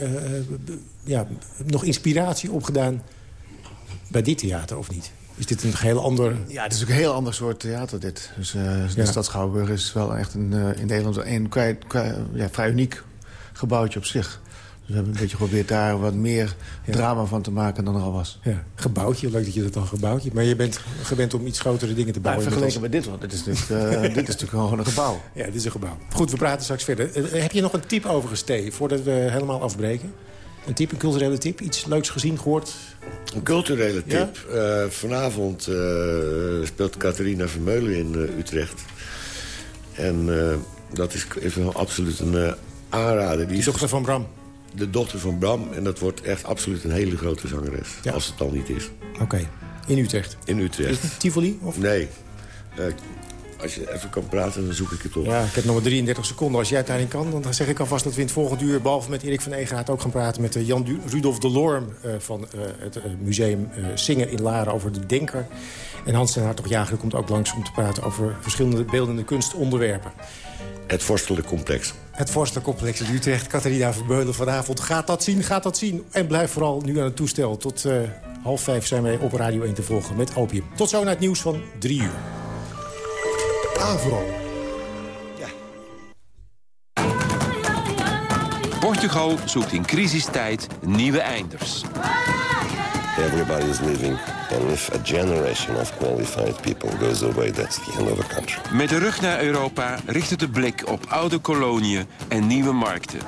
[SPEAKER 20] ja, nog inspiratie opgedaan bij dit theater, of niet? Is dit een heel ander...
[SPEAKER 27] Ja, het is ook een heel ander soort theater, dit. Dus uh, de
[SPEAKER 20] Ja.
[SPEAKER 27] stad Schouwburg is wel echt een, uh, in Nederland een kwijt, kwijt, ja, vrij uniek gebouwtje op zich. Dus we hebben een beetje geprobeerd daar wat meer
[SPEAKER 20] Ja.
[SPEAKER 27] drama van te maken dan er al was.
[SPEAKER 20] Ja, gebouwtje, leuk dat je dat dan gebouwtje... maar je bent gewend om iets grotere dingen te
[SPEAKER 27] Maar
[SPEAKER 20] bouwen.
[SPEAKER 27] vergeleken met dit, want dit is, natuurlijk, uh, dit is natuurlijk gewoon een gebouw.
[SPEAKER 20] Ja, dit is een gebouw. Goed, we praten straks verder. Heb je nog een tip Thee, voordat we helemaal afbreken? Een tip, een culturele tip? Iets leuks gezien, gehoord?
[SPEAKER 21] Een culturele
[SPEAKER 20] Ja?
[SPEAKER 21] tip. Uh, vanavond uh, speelt Catharina Vermeulen in uh, Utrecht. En dat is, absoluut een aanrader. Die
[SPEAKER 20] De dochter van Bram.
[SPEAKER 21] De dochter van Bram. En dat wordt echt absoluut een hele grote zangeres.
[SPEAKER 20] Ja.
[SPEAKER 21] Als het al niet is.
[SPEAKER 20] Oké, okay. in Utrecht.
[SPEAKER 21] In Utrecht.
[SPEAKER 20] Is het Tivoli? Of?
[SPEAKER 21] Nee. Als je even kan praten, dan zoek ik het op.
[SPEAKER 20] Ja, ik heb nog maar 33 seconden. Als jij het daarin kan, dan zeg ik alvast dat we in het volgende uur... behalve met Erik van Egenaat ook gaan praten met Jan du Rudolf de Lorm... Uh, van uh, het uh, museum Singer in Laren over de Denker. En Hans ten Hartog-Jager komt ook langs om te praten... over verschillende beeldende kunstonderwerpen.
[SPEAKER 21] Het vorstelijk complex.
[SPEAKER 20] Het vorstelijk complex in Utrecht. Catharina Verbeulen vanavond. Gaat dat zien, gaat dat zien. En blijf vooral nu aan het toestel. Tot half vijf zijn wij op Radio 1 te volgen met Opium. Tot zo naar het nieuws van drie uur. Avro.
[SPEAKER 28] Portugal zoekt in crisistijd nieuwe einders.
[SPEAKER 29] Everybody is leaving. And if a generation of qualified people goes away, that's the end of a country.
[SPEAKER 28] Met de rug naar Europa richt het de blik op oude koloniën en nieuwe markten.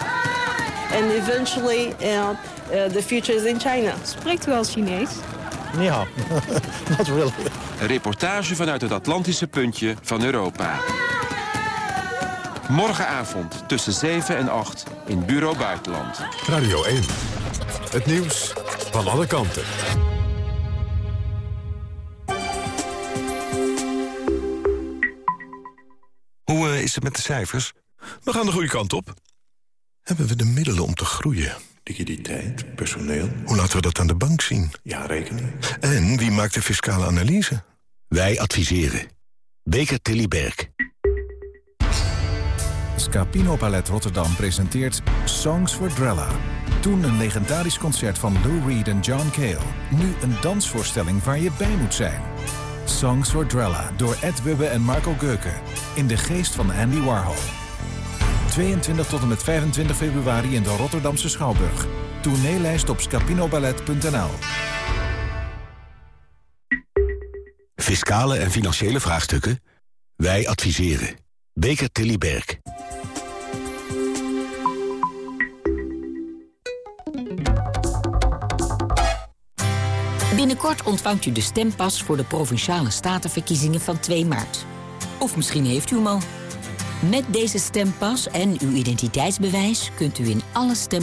[SPEAKER 30] And eventually, uh, uh, the future is in China.
[SPEAKER 31] Spreekt u wel Chinees?
[SPEAKER 27] Ja, dat wil ik.
[SPEAKER 28] Een reportage vanuit het Atlantische puntje van Europa. Morgenavond tussen 7 en 8 in Bureau Buitenland.
[SPEAKER 2] Radio 1. Het nieuws van alle kanten.
[SPEAKER 32] Hoe eh, is het met de cijfers? We gaan de goede kant op. Hebben we de middelen om te groeien?
[SPEAKER 33] Liquiditeit, personeel.
[SPEAKER 32] Hoe laten we dat aan de bank zien?
[SPEAKER 33] Ja, rekening.
[SPEAKER 32] En wie maakt de fiscale analyse?
[SPEAKER 7] Wij adviseren. Beker Tilly Berg.
[SPEAKER 27] Scapino Palet Rotterdam presenteert Songs for Drella. Toen een legendarisch concert van Lou Reed en John Cale. Nu een dansvoorstelling waar je bij moet zijn. Songs for Drella door Ed Wubbe en Marco Geuken. In de geest van Andy Warhol. 22 tot en met 25 februari in de Rotterdamse Schouwburg. Tourneelijst op scapinoballet.nl
[SPEAKER 7] Fiscale en financiële vraagstukken? Wij adviseren. Beker Tilly Berg.
[SPEAKER 34] Binnenkort ontvangt u de stempas voor de Provinciale Statenverkiezingen van 2 maart. Of misschien heeft u hem al. Met deze stempas en uw identiteitsbewijs kunt u in alle stem